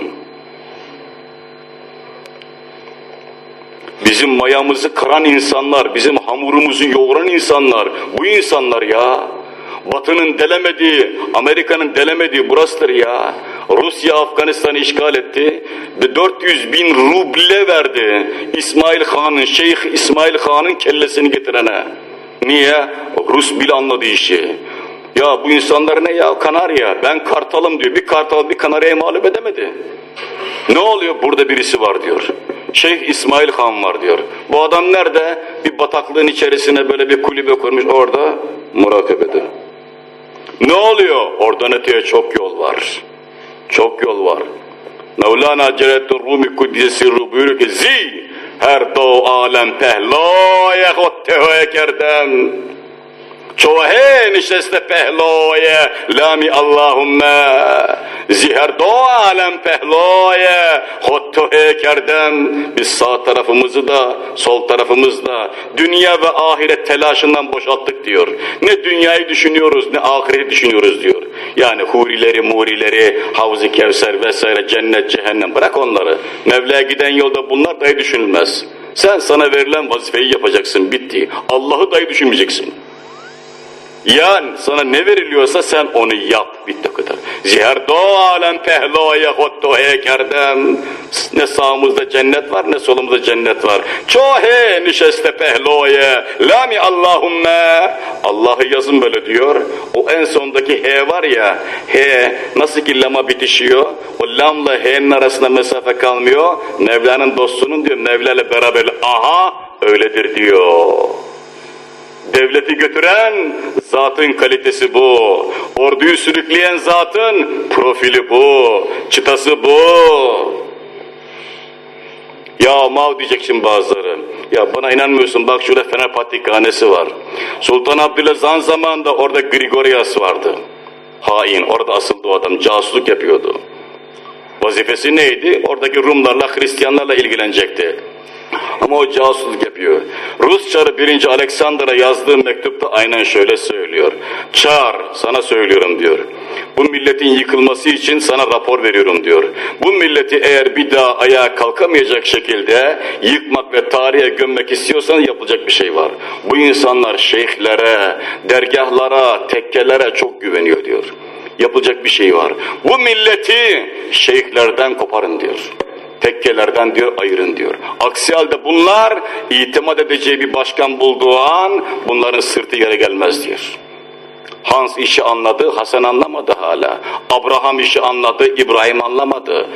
Bizim mayamızı kıran insanlar, bizim hamurumuzu yoğuran insanlar, bu insanlar ya. Batı'nın delemediği, Amerika'nın delemediği burasıdır ya. Rusya Afganistan'ı işgal etti ve 400 bin ruble verdi İsmail Han'ın, Şeyh İsmail Han'ın kellesini getirene. Niye? Rus bile anladı işi. Ya bu insanlar ne ya? Kanarya. Ben kartalım diyor. Bir kartal bir kanaryayı mağlup edemedi. Ne oluyor? Burada birisi var diyor. Şeyh İsmail Han var diyor. Bu adam nerede? Bir bataklığın içerisine böyle bir kulübe kurmuş orada murakebede. Ne oluyor? Oradan öteye çok yol var. Çok yol var. Mevlana Celaleddin Rumi Kuddisi Sirru buyuruyor ki zi her doğu alem pehlaya hottehoye kerdem. Çoğe nişeste pehloye lami Allahümme ziher do alem pehloye hottohe kerdem biz sağ tarafımızı da sol tarafımızı da dünya ve ahiret telaşından boşalttık diyor. Ne dünyayı düşünüyoruz ne ahireti düşünüyoruz diyor. Yani hurileri murileri havz-ı kevser vesaire cennet cehennem bırak onları. Mevla'ya giden yolda bunlar dahi düşünülmez. Sen sana verilen vazifeyi yapacaksın bitti. Allah'ı dahi düşünmeyeceksin. Yani sana ne veriliyorsa sen onu yap bitti kadar. Ziher do alem pehloye hottohe kerdem. Ne sağımızda cennet var ne solumuzda cennet var. Çohe nişeste pehloye lami Allahümme. Allah'ı yazın böyle diyor. O en sondaki he var ya he nasıl ki lama bitişiyor. O lamla he'nin arasında mesafe kalmıyor. Mevla'nın dostunun diyor Mevla beraber aha öyledir diyor. Devleti götüren zatın kalitesi bu. Orduyu sürükleyen zatın profili bu. Çıtası bu. Ya mav diyecek şimdi bazıları. Ya bana inanmıyorsun bak şurada Fener Patrikhanesi var. Sultan Abdülaziz'in Zan zamanında orada Grigorias vardı. Hain orada asıldı o adam casusluk yapıyordu. Vazifesi neydi? Oradaki Rumlarla Hristiyanlarla ilgilenecekti. Ama o casusluk yapıyor. Rus çarı 1. Alexander'a yazdığı mektupta aynen şöyle söylüyor. Çar sana söylüyorum diyor. Bu milletin yıkılması için sana rapor veriyorum diyor. Bu milleti eğer bir daha ayağa kalkamayacak şekilde yıkmak ve tarihe gömmek istiyorsan yapılacak bir şey var. Bu insanlar şeyhlere, dergahlara, tekkelere çok güveniyor diyor. Yapılacak bir şey var. Bu milleti şeyhlerden koparın diyor tekkelerden diyor ayırın diyor. Aksi halde bunlar itimat edeceği bir başkan bulduğu an bunların sırtı yere gelmez diyor. Hans işi anladı, Hasan anlamadı hala. Abraham işi anladı, İbrahim anlamadı.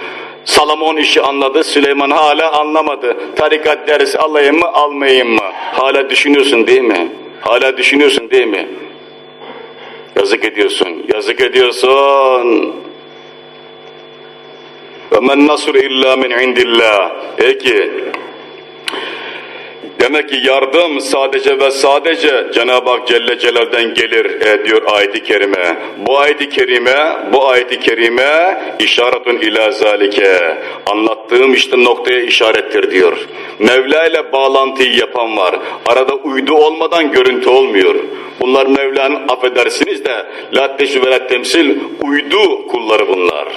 Salomon işi anladı, Süleyman hala anlamadı. Tarikat dersi alayım mı, almayayım mı? Hala düşünüyorsun değil mi? Hala düşünüyorsun değil mi? Yazık ediyorsun, yazık ediyorsun. وَمَنْ نَصُرْ اِلَّا مِنْ عِنْدِ اللّٰهِ Peki, Demek ki yardım sadece ve sadece Cenab-ı Hak Celle Celal'den gelir e, diyor ayet-i kerime. Bu ayet-i kerime, bu ayet-i kerime işaretun ila zalike. Anlattığım işte noktaya işarettir diyor. Mevla ile bağlantıyı yapan var. Arada uydu olmadan görüntü olmuyor. Bunlar Mevla'nın affedersiniz de la teşvi ve la temsil uydu kulları bunlar.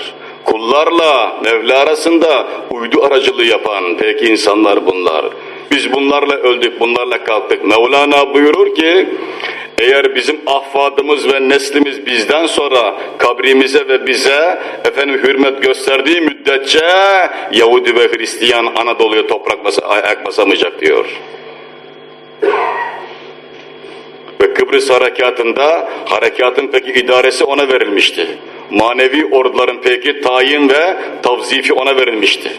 Kullarla Mevla arasında uydu aracılığı yapan peki insanlar bunlar. Biz bunlarla öldük, bunlarla kalktık. Mevlana buyurur ki, eğer bizim ahfadımız ve neslimiz bizden sonra kabrimize ve bize efendim hürmet gösterdiği müddetçe Yahudi ve Hristiyan Anadolu'ya toprak basa, ayak basamayacak diyor. Ve Kıbrıs harekatında harekatın peki idaresi ona verilmişti. Manevi orduların peki tayin ve tavzifi ona verilmişti.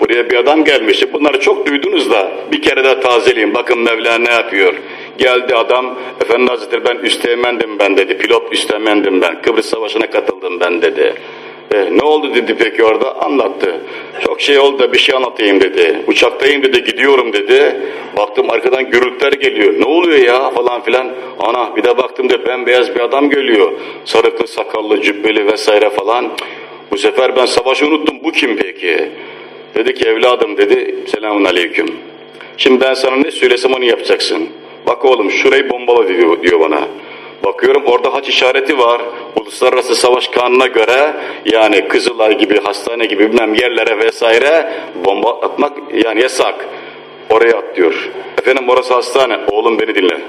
Buraya bir adam gelmiş. Bunları çok duydunuz da bir kere de tazeleyin. Bakın Mevla ne yapıyor. Geldi adam, Efendi Hazretleri ben üsteğmendim ben dedi. Pilot üsteğmendim ben. Kıbrıs Savaşı'na katıldım ben dedi. E, ne oldu dedi peki orada? Anlattı. Çok şey oldu da bir şey anlatayım dedi. Uçaktayım dedi, gidiyorum dedi. Baktım arkadan gürültüler geliyor. Ne oluyor ya falan filan. Ana bir de baktım da bembeyaz bir adam geliyor. Sarıklı, sakallı, cübbeli vesaire falan. Bu sefer ben savaşı unuttum. Bu kim peki? Dedi ki evladım dedi selamun aleyküm. Şimdi ben sana ne söylesem onu yapacaksın. Bak oğlum şurayı bombala diyor, diyor bana. Bakıyorum orada haç işareti var. Uluslararası Savaş Kanunu'na göre yani Kızılay gibi, hastane gibi bilmem yerlere vesaire bomba atmak yani yasak. Oraya at diyor. Efendim orası hastane. Oğlum beni dinle.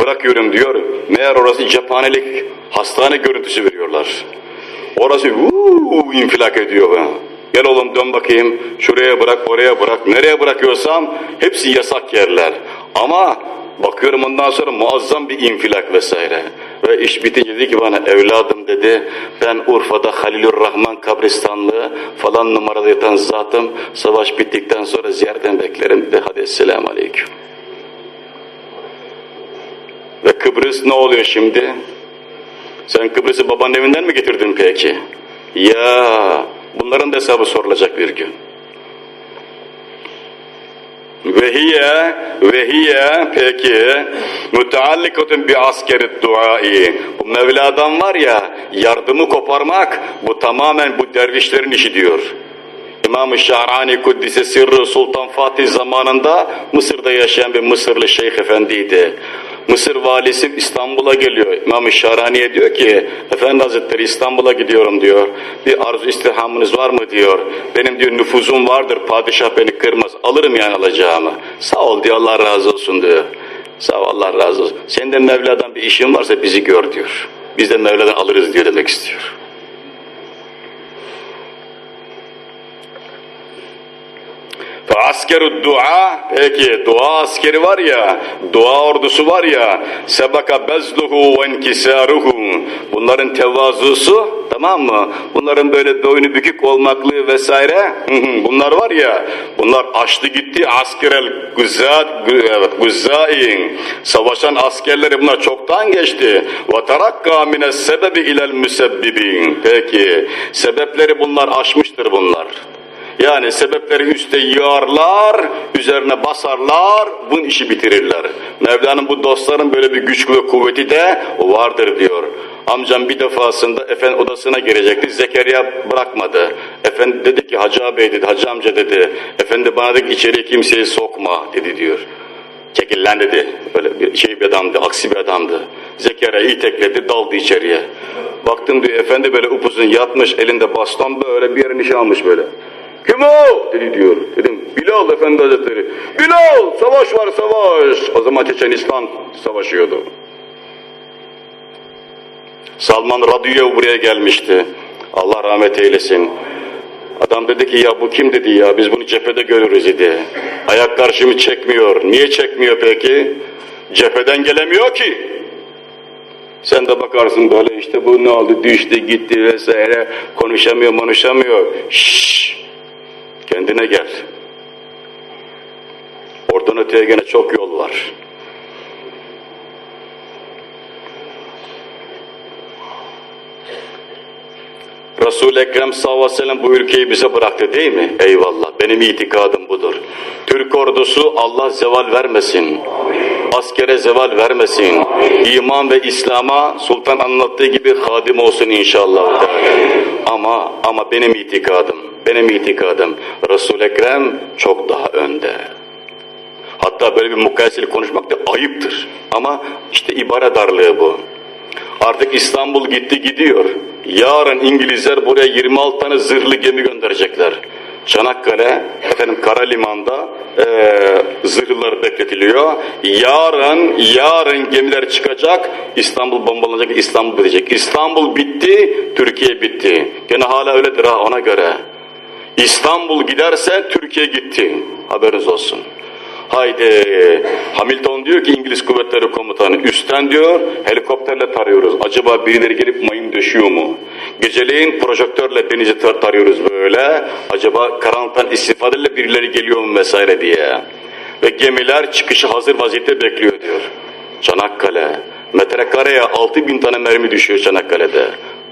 Bırakıyorum diyor. Meğer orası cephanelik hastane görüntüsü veriyorlar. Orası vuu infilak ediyor bana. Gel oğlum dön bakayım, şuraya bırak, oraya bırak, nereye bırakıyorsam hepsi yasak yerler. Ama bakıyorum ondan sonra muazzam bir infilak vesaire. Ve iş bitince dedi ki bana evladım dedi, ben Urfa'da Halilur Rahman kabristanlığı falan numarada yatan zatım, savaş bittikten sonra ziyaretten beklerim dedi. Hadi esselamu aleyküm. Ve Kıbrıs ne oluyor şimdi? Sen Kıbrıs'ı babanın evinden mi getirdin peki? Ya bunların da hesabı sorulacak bir gün. Vehiye, vehiye peki müteallikatun bi askeri duai. Bu Mevla'dan var ya yardımı koparmak bu tamamen bu dervişlerin işi diyor. İmam-ı Şahrani Kuddise Sirru Sultan Fatih zamanında Mısır'da yaşayan bir Mısırlı şeyh efendiydi. Mısır valisi İstanbul'a geliyor. İmam-ı Şahrani'ye diyor ki, Efendi Hazretleri İstanbul'a gidiyorum diyor. Bir arzu istirhamınız var mı diyor. Benim diyor nüfuzum vardır, padişah beni kırmaz. Alırım yani alacağımı. Sağ ol diyor, Allah razı olsun diyor. Sağ ol, Allah razı olsun. Senin de Mevla'dan bir işin varsa bizi gör diyor. Biz de Mevla'dan alırız diyor demek istiyor. Askeru dua, peki dua askeri var ya, dua ordusu var ya, sebaka bezluhu ve inkisaruhu, bunların tevazusu, tamam mı? Bunların böyle boynu bükük olmaklığı vesaire, bunlar var ya, bunlar açtı gitti askerel güzain, savaşan askerleri bunlar çoktan geçti. Ve terakka mine sebebi ilel müsebbibin, peki, sebepleri bunlar aşmıştır bunlar. Yani sebepleri üste yığarlar, üzerine basarlar, bunun işi bitirirler. Mevla'nın bu dostların böyle bir güç ve kuvveti de vardır diyor. Amcam bir defasında efendi odasına girecekti, Zekeriya bırakmadı. Efendi dedi ki Hacı Bey dedi, Hacı amca dedi, efendi bana dedi ki içeri kimseyi sokma dedi diyor. Çekil lan dedi, öyle bir şey bir adamdı, aksi bir adamdı. Zekeriya'yı tekledi, daldı içeriye. Baktım diyor, efendi böyle upuzun yatmış, elinde baston böyle bir yerini şey almış böyle. Kim o? dedi diyor. Dedim Bilal Efendi Hazretleri. Bilal savaş var savaş. O zaman Çeçenistan savaşıyordu. Salman Radüyev buraya gelmişti. Allah rahmet eylesin. Adam dedi ki ya bu kim dedi ya biz bunu cephede görürüz dedi. Ayak karşımı çekmiyor. Niye çekmiyor peki? Cepheden gelemiyor ki. Sen de bakarsın böyle işte bu ne oldu düştü gitti vesaire konuşamıyor konuşamıyor. Şşş kendine gel. Oradan öteye gene çok yol var. Resul-i Ekrem sallallahu aleyhi ve sellem bu ülkeyi bize bıraktı değil mi? Eyvallah. Benim itikadım budur. Türk ordusu Allah zeval vermesin. Askere zeval vermesin. İman ve İslam'a sultan anlattığı gibi hadim olsun inşallah. Ama ama benim itikadım, benim itikadım Resul-i Ekrem çok daha önde. Hatta böyle bir mukayeseli konuşmak da ayıptır. Ama işte ibare darlığı bu. Artık İstanbul gitti gidiyor. Yarın İngilizler buraya 26 tane zırhlı gemi gönderecekler. Çanakkale, efendim Karaliman'da e, zırhlılar bekletiliyor. Yarın, yarın gemiler çıkacak, İstanbul bombalanacak, İstanbul bitecek. İstanbul bitti, Türkiye bitti. Gene hala öyledir ha ona göre. İstanbul giderse Türkiye gitti. Haberiniz olsun. Haydi Hamilton diyor ki İngiliz kuvvetleri komutanı üstten diyor helikopterle tarıyoruz. Acaba birileri gelip mayın döşüyor mu? Geceleyin projektörle denizi tar tarıyoruz böyle. Acaba karanlıktan istifadeyle birileri geliyor mu vesaire diye. Ve gemiler çıkışı hazır vaziyette bekliyor diyor. Çanakkale. Metrekareye 6 bin tane mermi düşüyor Çanakkale'de.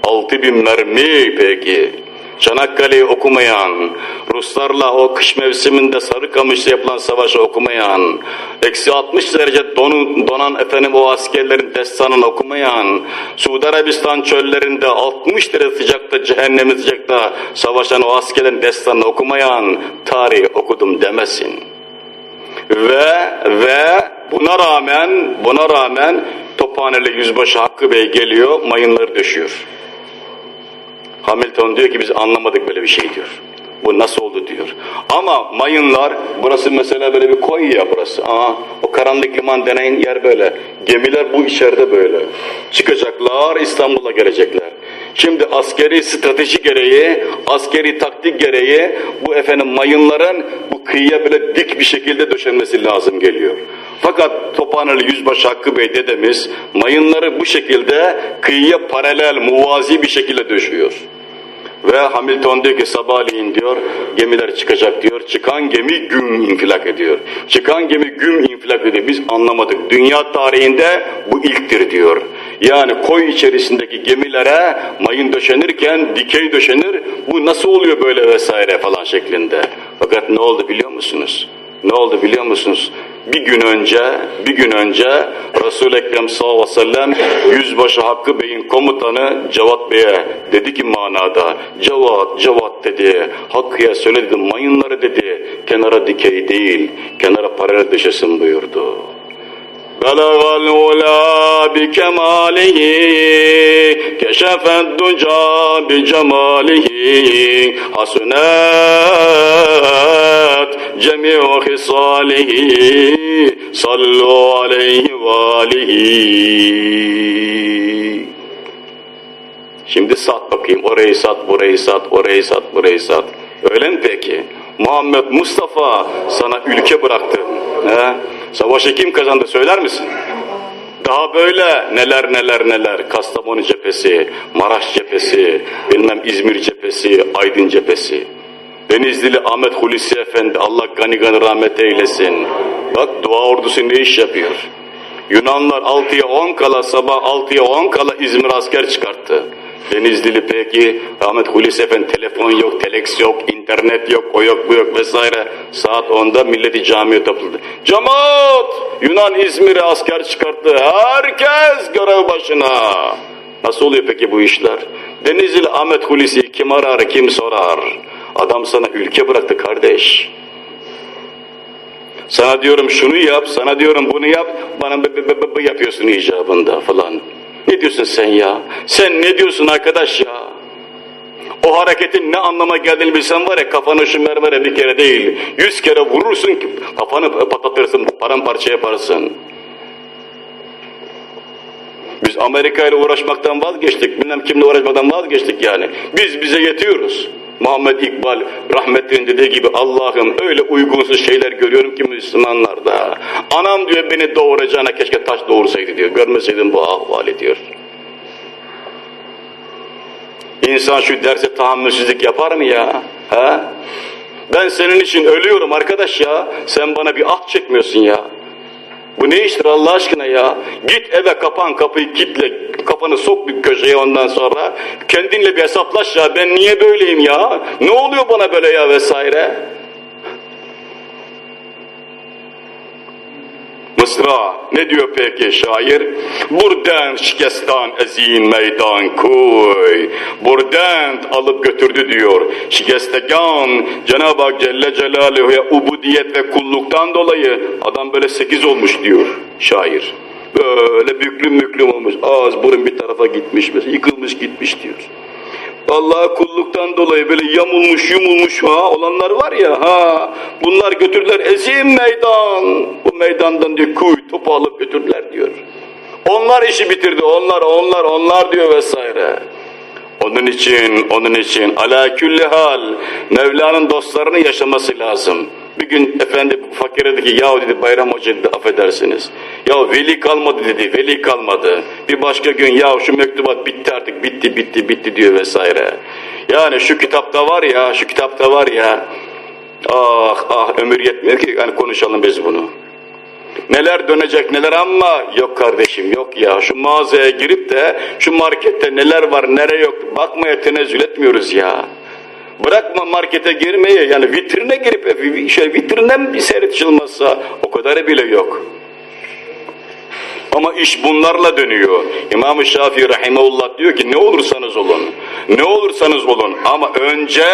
6 bin mermi peki. Çanakkale'yi okumayan, Ruslarla o kış mevsiminde Sarıkamış'ta yapılan savaşı okumayan, eksi 60 derece donu, donan efendim o askerlerin destanını okumayan, Suudi Arabistan çöllerinde 60 derece sıcakta, cehennemin sıcakta savaşan o askerlerin destanını okumayan tarihi okudum demesin. Ve ve buna rağmen buna rağmen Tophaneli Yüzbaşı Hakkı Bey geliyor, mayınları düşüyor. Hamilton diyor ki biz anlamadık böyle bir şey diyor. Bu nasıl oldu diyor. Ama mayınlar, burası mesela böyle bir koy ya burası. Aa, o karanlık liman deneyin yer böyle. Gemiler bu içeride böyle. Çıkacaklar, İstanbul'a gelecekler. Şimdi askeri strateji gereği, askeri taktik gereği bu efendim mayınların bu kıyıya böyle dik bir şekilde döşenmesi lazım geliyor. Fakat Tophaneli Yüzbaşı Hakkı Bey dedemiz mayınları bu şekilde kıyıya paralel, muvazi bir şekilde döşüyor. Ve Hamilton diyor ki sabahleyin diyor gemiler çıkacak diyor. Çıkan gemi güm infilak ediyor. Çıkan gemi güm infilak ediyor. Biz anlamadık. Dünya tarihinde bu ilktir diyor. Yani koy içerisindeki gemilere mayın döşenirken dikey döşenir. Bu nasıl oluyor böyle vesaire falan şeklinde. Fakat ne oldu biliyor musunuz? Ne oldu biliyor musunuz? Bir gün önce, bir gün önce Resul-i Ekrem sallallahu aleyhi ve sellem Yüzbaşı Hakkı Bey'in komutanı Cevat Bey'e dedi ki manada Cevat, Cevat dedi, Hakkı'ya söyle dedi, mayınları dedi, kenara dikey değil, kenara paralel döşesin buyurdu. بلغ الأولى بكماله كشف الدجى بجماله حسنات جميع خصاله صلوا عليه وآله Şimdi sat bakayım, orayı sat, burayı sat, orayı sat, burayı sat. Öyle mi peki? Muhammed Mustafa sana ülke bıraktı. He? Savaşı kim kazandı söyler misin? Daha böyle neler neler neler Kastamonu cephesi, Maraş cephesi, bilmem İzmir cephesi, Aydın cephesi. Denizlili Ahmet Hulusi Efendi Allah gani gani rahmet eylesin. Bak dua ordusu ne iş yapıyor? Yunanlar 6'ya 10 kala sabah 6'ya 10 kala İzmir asker çıkarttı. Denizlili peki Ahmet Hulusi Efendi telefon yok, teleks yok, internet yok, o yok, bu yok vesaire. Saat 10'da milleti camiye topladı. Cemaat! Yunan İzmir'e asker çıkarttı. Herkes görev başına. Nasıl oluyor peki bu işler? Denizli Ahmet Hulusi kim arar, kim sorar? Adam sana ülke bıraktı kardeş. Sana diyorum şunu yap, sana diyorum bunu yap, bana b b b yapıyorsun icabında falan. Ne diyorsun sen ya? Sen ne diyorsun arkadaş ya? O hareketin ne anlama geldiğini bilsen var ya kafanı şu mermere bir kere değil, yüz kere vurursun ki kafanı patlatırsın, paramparça yaparsın. Biz Amerika ile uğraşmaktan vazgeçtik, bilmem kimle uğraşmaktan vazgeçtik yani. Biz bize yetiyoruz. Muhammed İkbal rahmetli'nin dediği gibi Allah'ım öyle uygunsuz şeyler görüyorum ki Müslümanlarda. Anam diyor beni doğuracağına keşke taş doğursaydı diyor. Görmeseydim bu ahvali diyor. İnsan şu derse tahammülsüzlük yapar mı ya? Ha? Ben senin için ölüyorum arkadaş ya. Sen bana bir ah çekmiyorsun ya. Bu ne iştir Allah aşkına ya? Git eve kapan kapıyı kitle, kafanı sok bir köşeye ondan sonra kendinle bir hesaplaş ya ben niye böyleyim ya? Ne oluyor bana böyle ya vesaire? Mısra ne diyor peki şair? Buradan şikestan ezin meydan koy. Buradan alıp götürdü diyor. Şikestegan Cenab-ı Hak Celle Celaluhu'ya ubudiyet ve kulluktan dolayı adam böyle sekiz olmuş diyor şair. Böyle büklüm müklüm olmuş. Ağız burun bir tarafa gitmiş, yıkılmış gitmiş diyor. Allah'a kulluktan dolayı böyle yamulmuş yumulmuş ha olanlar var ya ha bunlar götürdüler ezim meydan bu meydandan diyor kuy topu alıp götürdüler diyor. Onlar işi bitirdi onlar onlar onlar diyor vesaire. Onun için onun için ala külli hal Mevla'nın dostlarını yaşaması lazım. Bir gün efendi fakire dedi ki yahu dedi Bayram Hoca dedi affedersiniz. Ya veli kalmadı dedi veli kalmadı. Bir başka gün ya şu mektubat bitti artık bitti bitti bitti diyor vesaire. Yani şu kitapta var ya şu kitapta var ya ah ah ömür yetmiyor ki yani konuşalım biz bunu. Neler dönecek neler ama yok kardeşim yok ya şu mağazaya girip de şu markette neler var nere yok bakmaya tenezzül etmiyoruz ya. Bırakma markete girmeyi yani vitrine girip şey vitrinden bir seyretişilmezse o kadarı bile yok. Ama iş bunlarla dönüyor. İmam-ı Şafii Rahimullah diyor ki ne olursanız olun, ne olursanız olun ama önce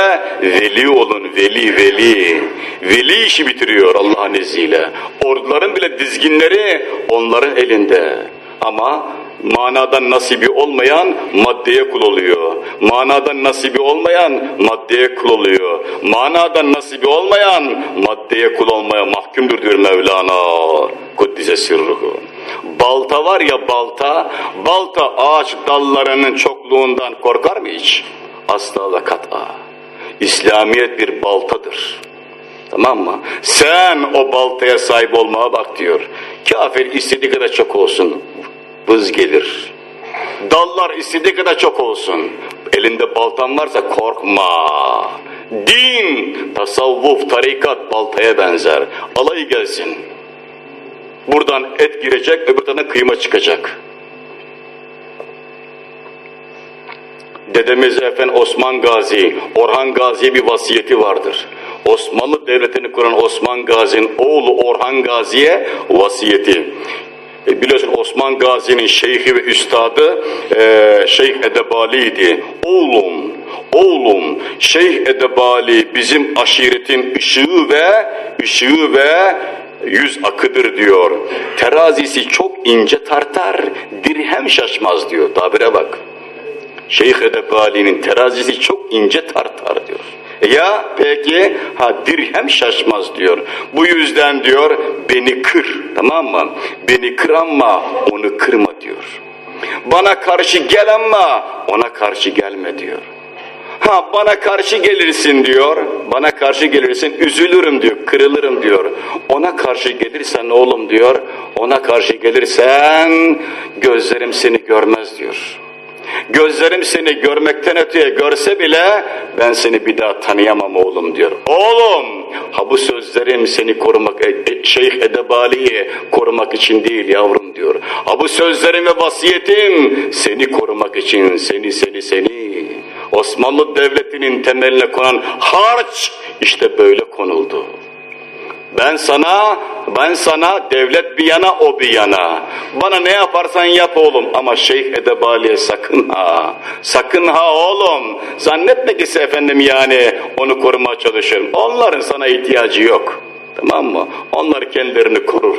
veli olun, veli, veli. Veli işi bitiriyor Allah'ın izniyle. Orduların bile dizginleri onların elinde. Ama manadan nasibi olmayan maddeye kul oluyor. Manadan nasibi olmayan maddeye kul oluyor. Manadan nasibi olmayan maddeye kul olmaya mahkumdur diyor Mevlana. Kuddise sirruhu. Balta var ya balta, balta ağaç dallarının çokluğundan korkar mı hiç? Asla ve kat'a. İslamiyet bir baltadır. Tamam mı? Sen o baltaya sahip olmaya bak diyor. Kafir istediği kadar çok olsun. Vız gelir. Dallar istediği kadar çok olsun. Elinde baltan varsa korkma. Din, tasavvuf, tarikat baltaya benzer. Alayı gelsin. Buradan et girecek, öbür taraftan kıyma çıkacak. Dedemiz Efendi Osman Gazi, Orhan Gazi'ye bir vasiyeti vardır. Osmanlı Devleti'ni kuran Osman Gazi'nin oğlu Orhan Gazi'ye vasiyeti. E biliyorsun Osman Gazi'nin şeyhi ve üstadı e, Şeyh Edebali'ydi. Oğlum, oğlum Şeyh Edebali bizim aşiretin ışığı ve ışığı ve yüz akıdır diyor. Terazisi çok ince tartar, dirhem şaşmaz diyor. Tabire bak. Şeyh Edebali'nin terazisi çok ince tartar diyor. Ya peki ha dirhem şaşmaz diyor. Bu yüzden diyor beni kır tamam mı? Beni kır ama onu kırma diyor. Bana karşı gel ama ona karşı gelme diyor. Ha bana karşı gelirsin diyor. Bana karşı gelirsin üzülürüm diyor. Kırılırım diyor. Ona karşı gelirsen oğlum diyor. Ona karşı gelirsen gözlerim seni görmez diyor. Gözlerim seni görmekten öteye görse bile ben seni bir daha tanıyamam oğlum diyor. Oğlum ha bu sözlerim seni korumak, e, e, Şeyh Edebali'yi korumak için değil yavrum diyor. Ha bu sözlerim ve vasiyetim seni korumak için seni seni seni. Osmanlı Devleti'nin temeline konan harç işte böyle konuldu. Ben sana, ben sana devlet bir yana o bir yana. Bana ne yaparsan yap oğlum ama Şeyh Edebali'ye sakın ha. Sakın ha oğlum. Zannetme ki efendim yani onu korumaya çalışırım. Onların sana ihtiyacı yok. Tamam mı? Onlar kendilerini korur.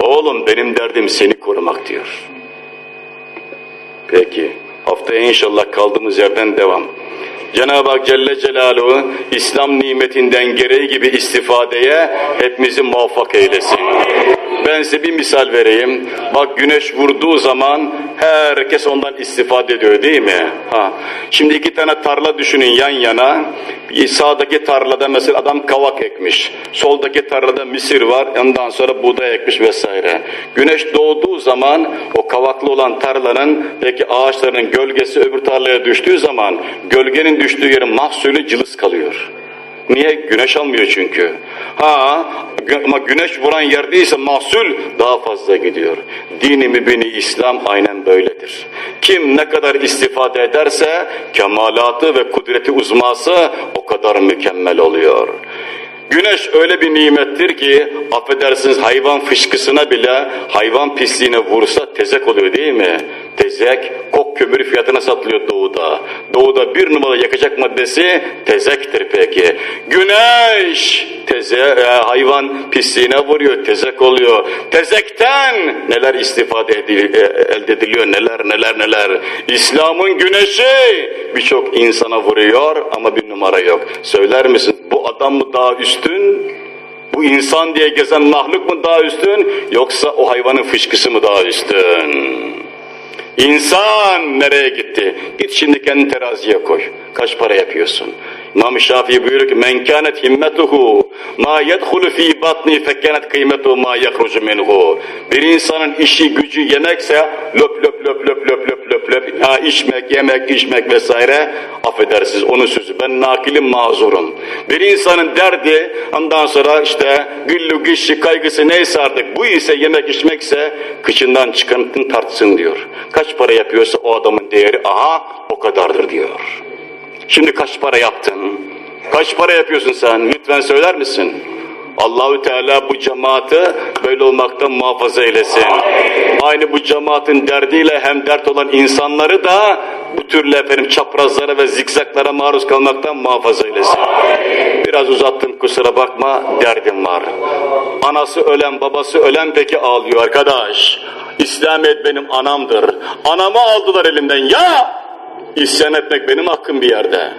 Oğlum benim derdim seni korumak diyor. Peki. Haftaya inşallah kaldığımız yerden devam. Cenab-ı Hak Celle Celaluhu İslam nimetinden gereği gibi istifadeye hepimizi muvaffak eylesin. Ben size bir misal vereyim. Bak güneş vurduğu zaman herkes ondan istifade ediyor değil mi? Ha. Şimdi iki tane tarla düşünün yan yana. Sağdaki tarlada mesela adam kavak ekmiş. Soldaki tarlada misir var. Ondan sonra buğday ekmiş vesaire. Güneş doğduğu zaman o kavaklı olan tarlanın peki ağaçların gölgesi öbür tarlaya düştüğü zaman gölgenin düştüğü yerin mahsulü cılız kalıyor. Niye? Güneş almıyor çünkü. Ha ama güneş vuran yerdeyse mahsul daha fazla gidiyor. Dini mübini İslam aynen böyledir. Kim ne kadar istifade ederse kemalatı ve kudreti uzması o kadar mükemmel oluyor. Güneş öyle bir nimettir ki affedersiniz hayvan fışkısına bile hayvan pisliğine vursa tezek oluyor değil mi? Tezek kok kömürü fiyatına satılıyor doğuda. Doğuda bir numara yakacak maddesi tezektir peki. Güneş teze, e, hayvan pisliğine vuruyor tezek oluyor. Tezekten neler istifade edil, e, elde ediliyor neler neler neler. İslam'ın güneşi birçok insana vuruyor ama bir numara yok. Söyler misin bu adam mı daha üstün? Bu insan diye gezen mahluk mu daha üstün yoksa o hayvanın fışkısı mı daha üstün? İnsan nereye gitti? Git şimdi kendini teraziye koy. Kaç para yapıyorsun? İmam Şafii buyuruyor ki men kânet himmetuhu ma yedhulu fî batni fekânet kıymetuhu ma yehrucu minhu. Bir insanın işi gücü yemekse löp löp löp löp löp löp löp löp ha, içmek yemek içmek vesaire affedersiniz onun sözü ben nakilim mazurum. Bir insanın derdi ondan sonra işte güllü gişi kaygısı neyse artık bu ise yemek içmekse kıçından çıkartın tartsın diyor. Kaç para yapıyorsa o adamın değeri aha o kadardır diyor. Şimdi kaç para yaptın? Kaç para yapıyorsun sen? Lütfen söyler misin? Allahü Teala bu cemaati böyle olmaktan muhafaza eylesin. Aynı bu cemaatin derdiyle hem dert olan insanları da bu türlü efendim çaprazlara ve zikzaklara maruz kalmaktan muhafaza eylesin. Biraz uzattım kusura bakma derdim var. Anası ölen babası ölen peki ağlıyor arkadaş. İslamiyet benim anamdır. Anamı aldılar elimden ya İsyan etmek benim hakkım bir yerde.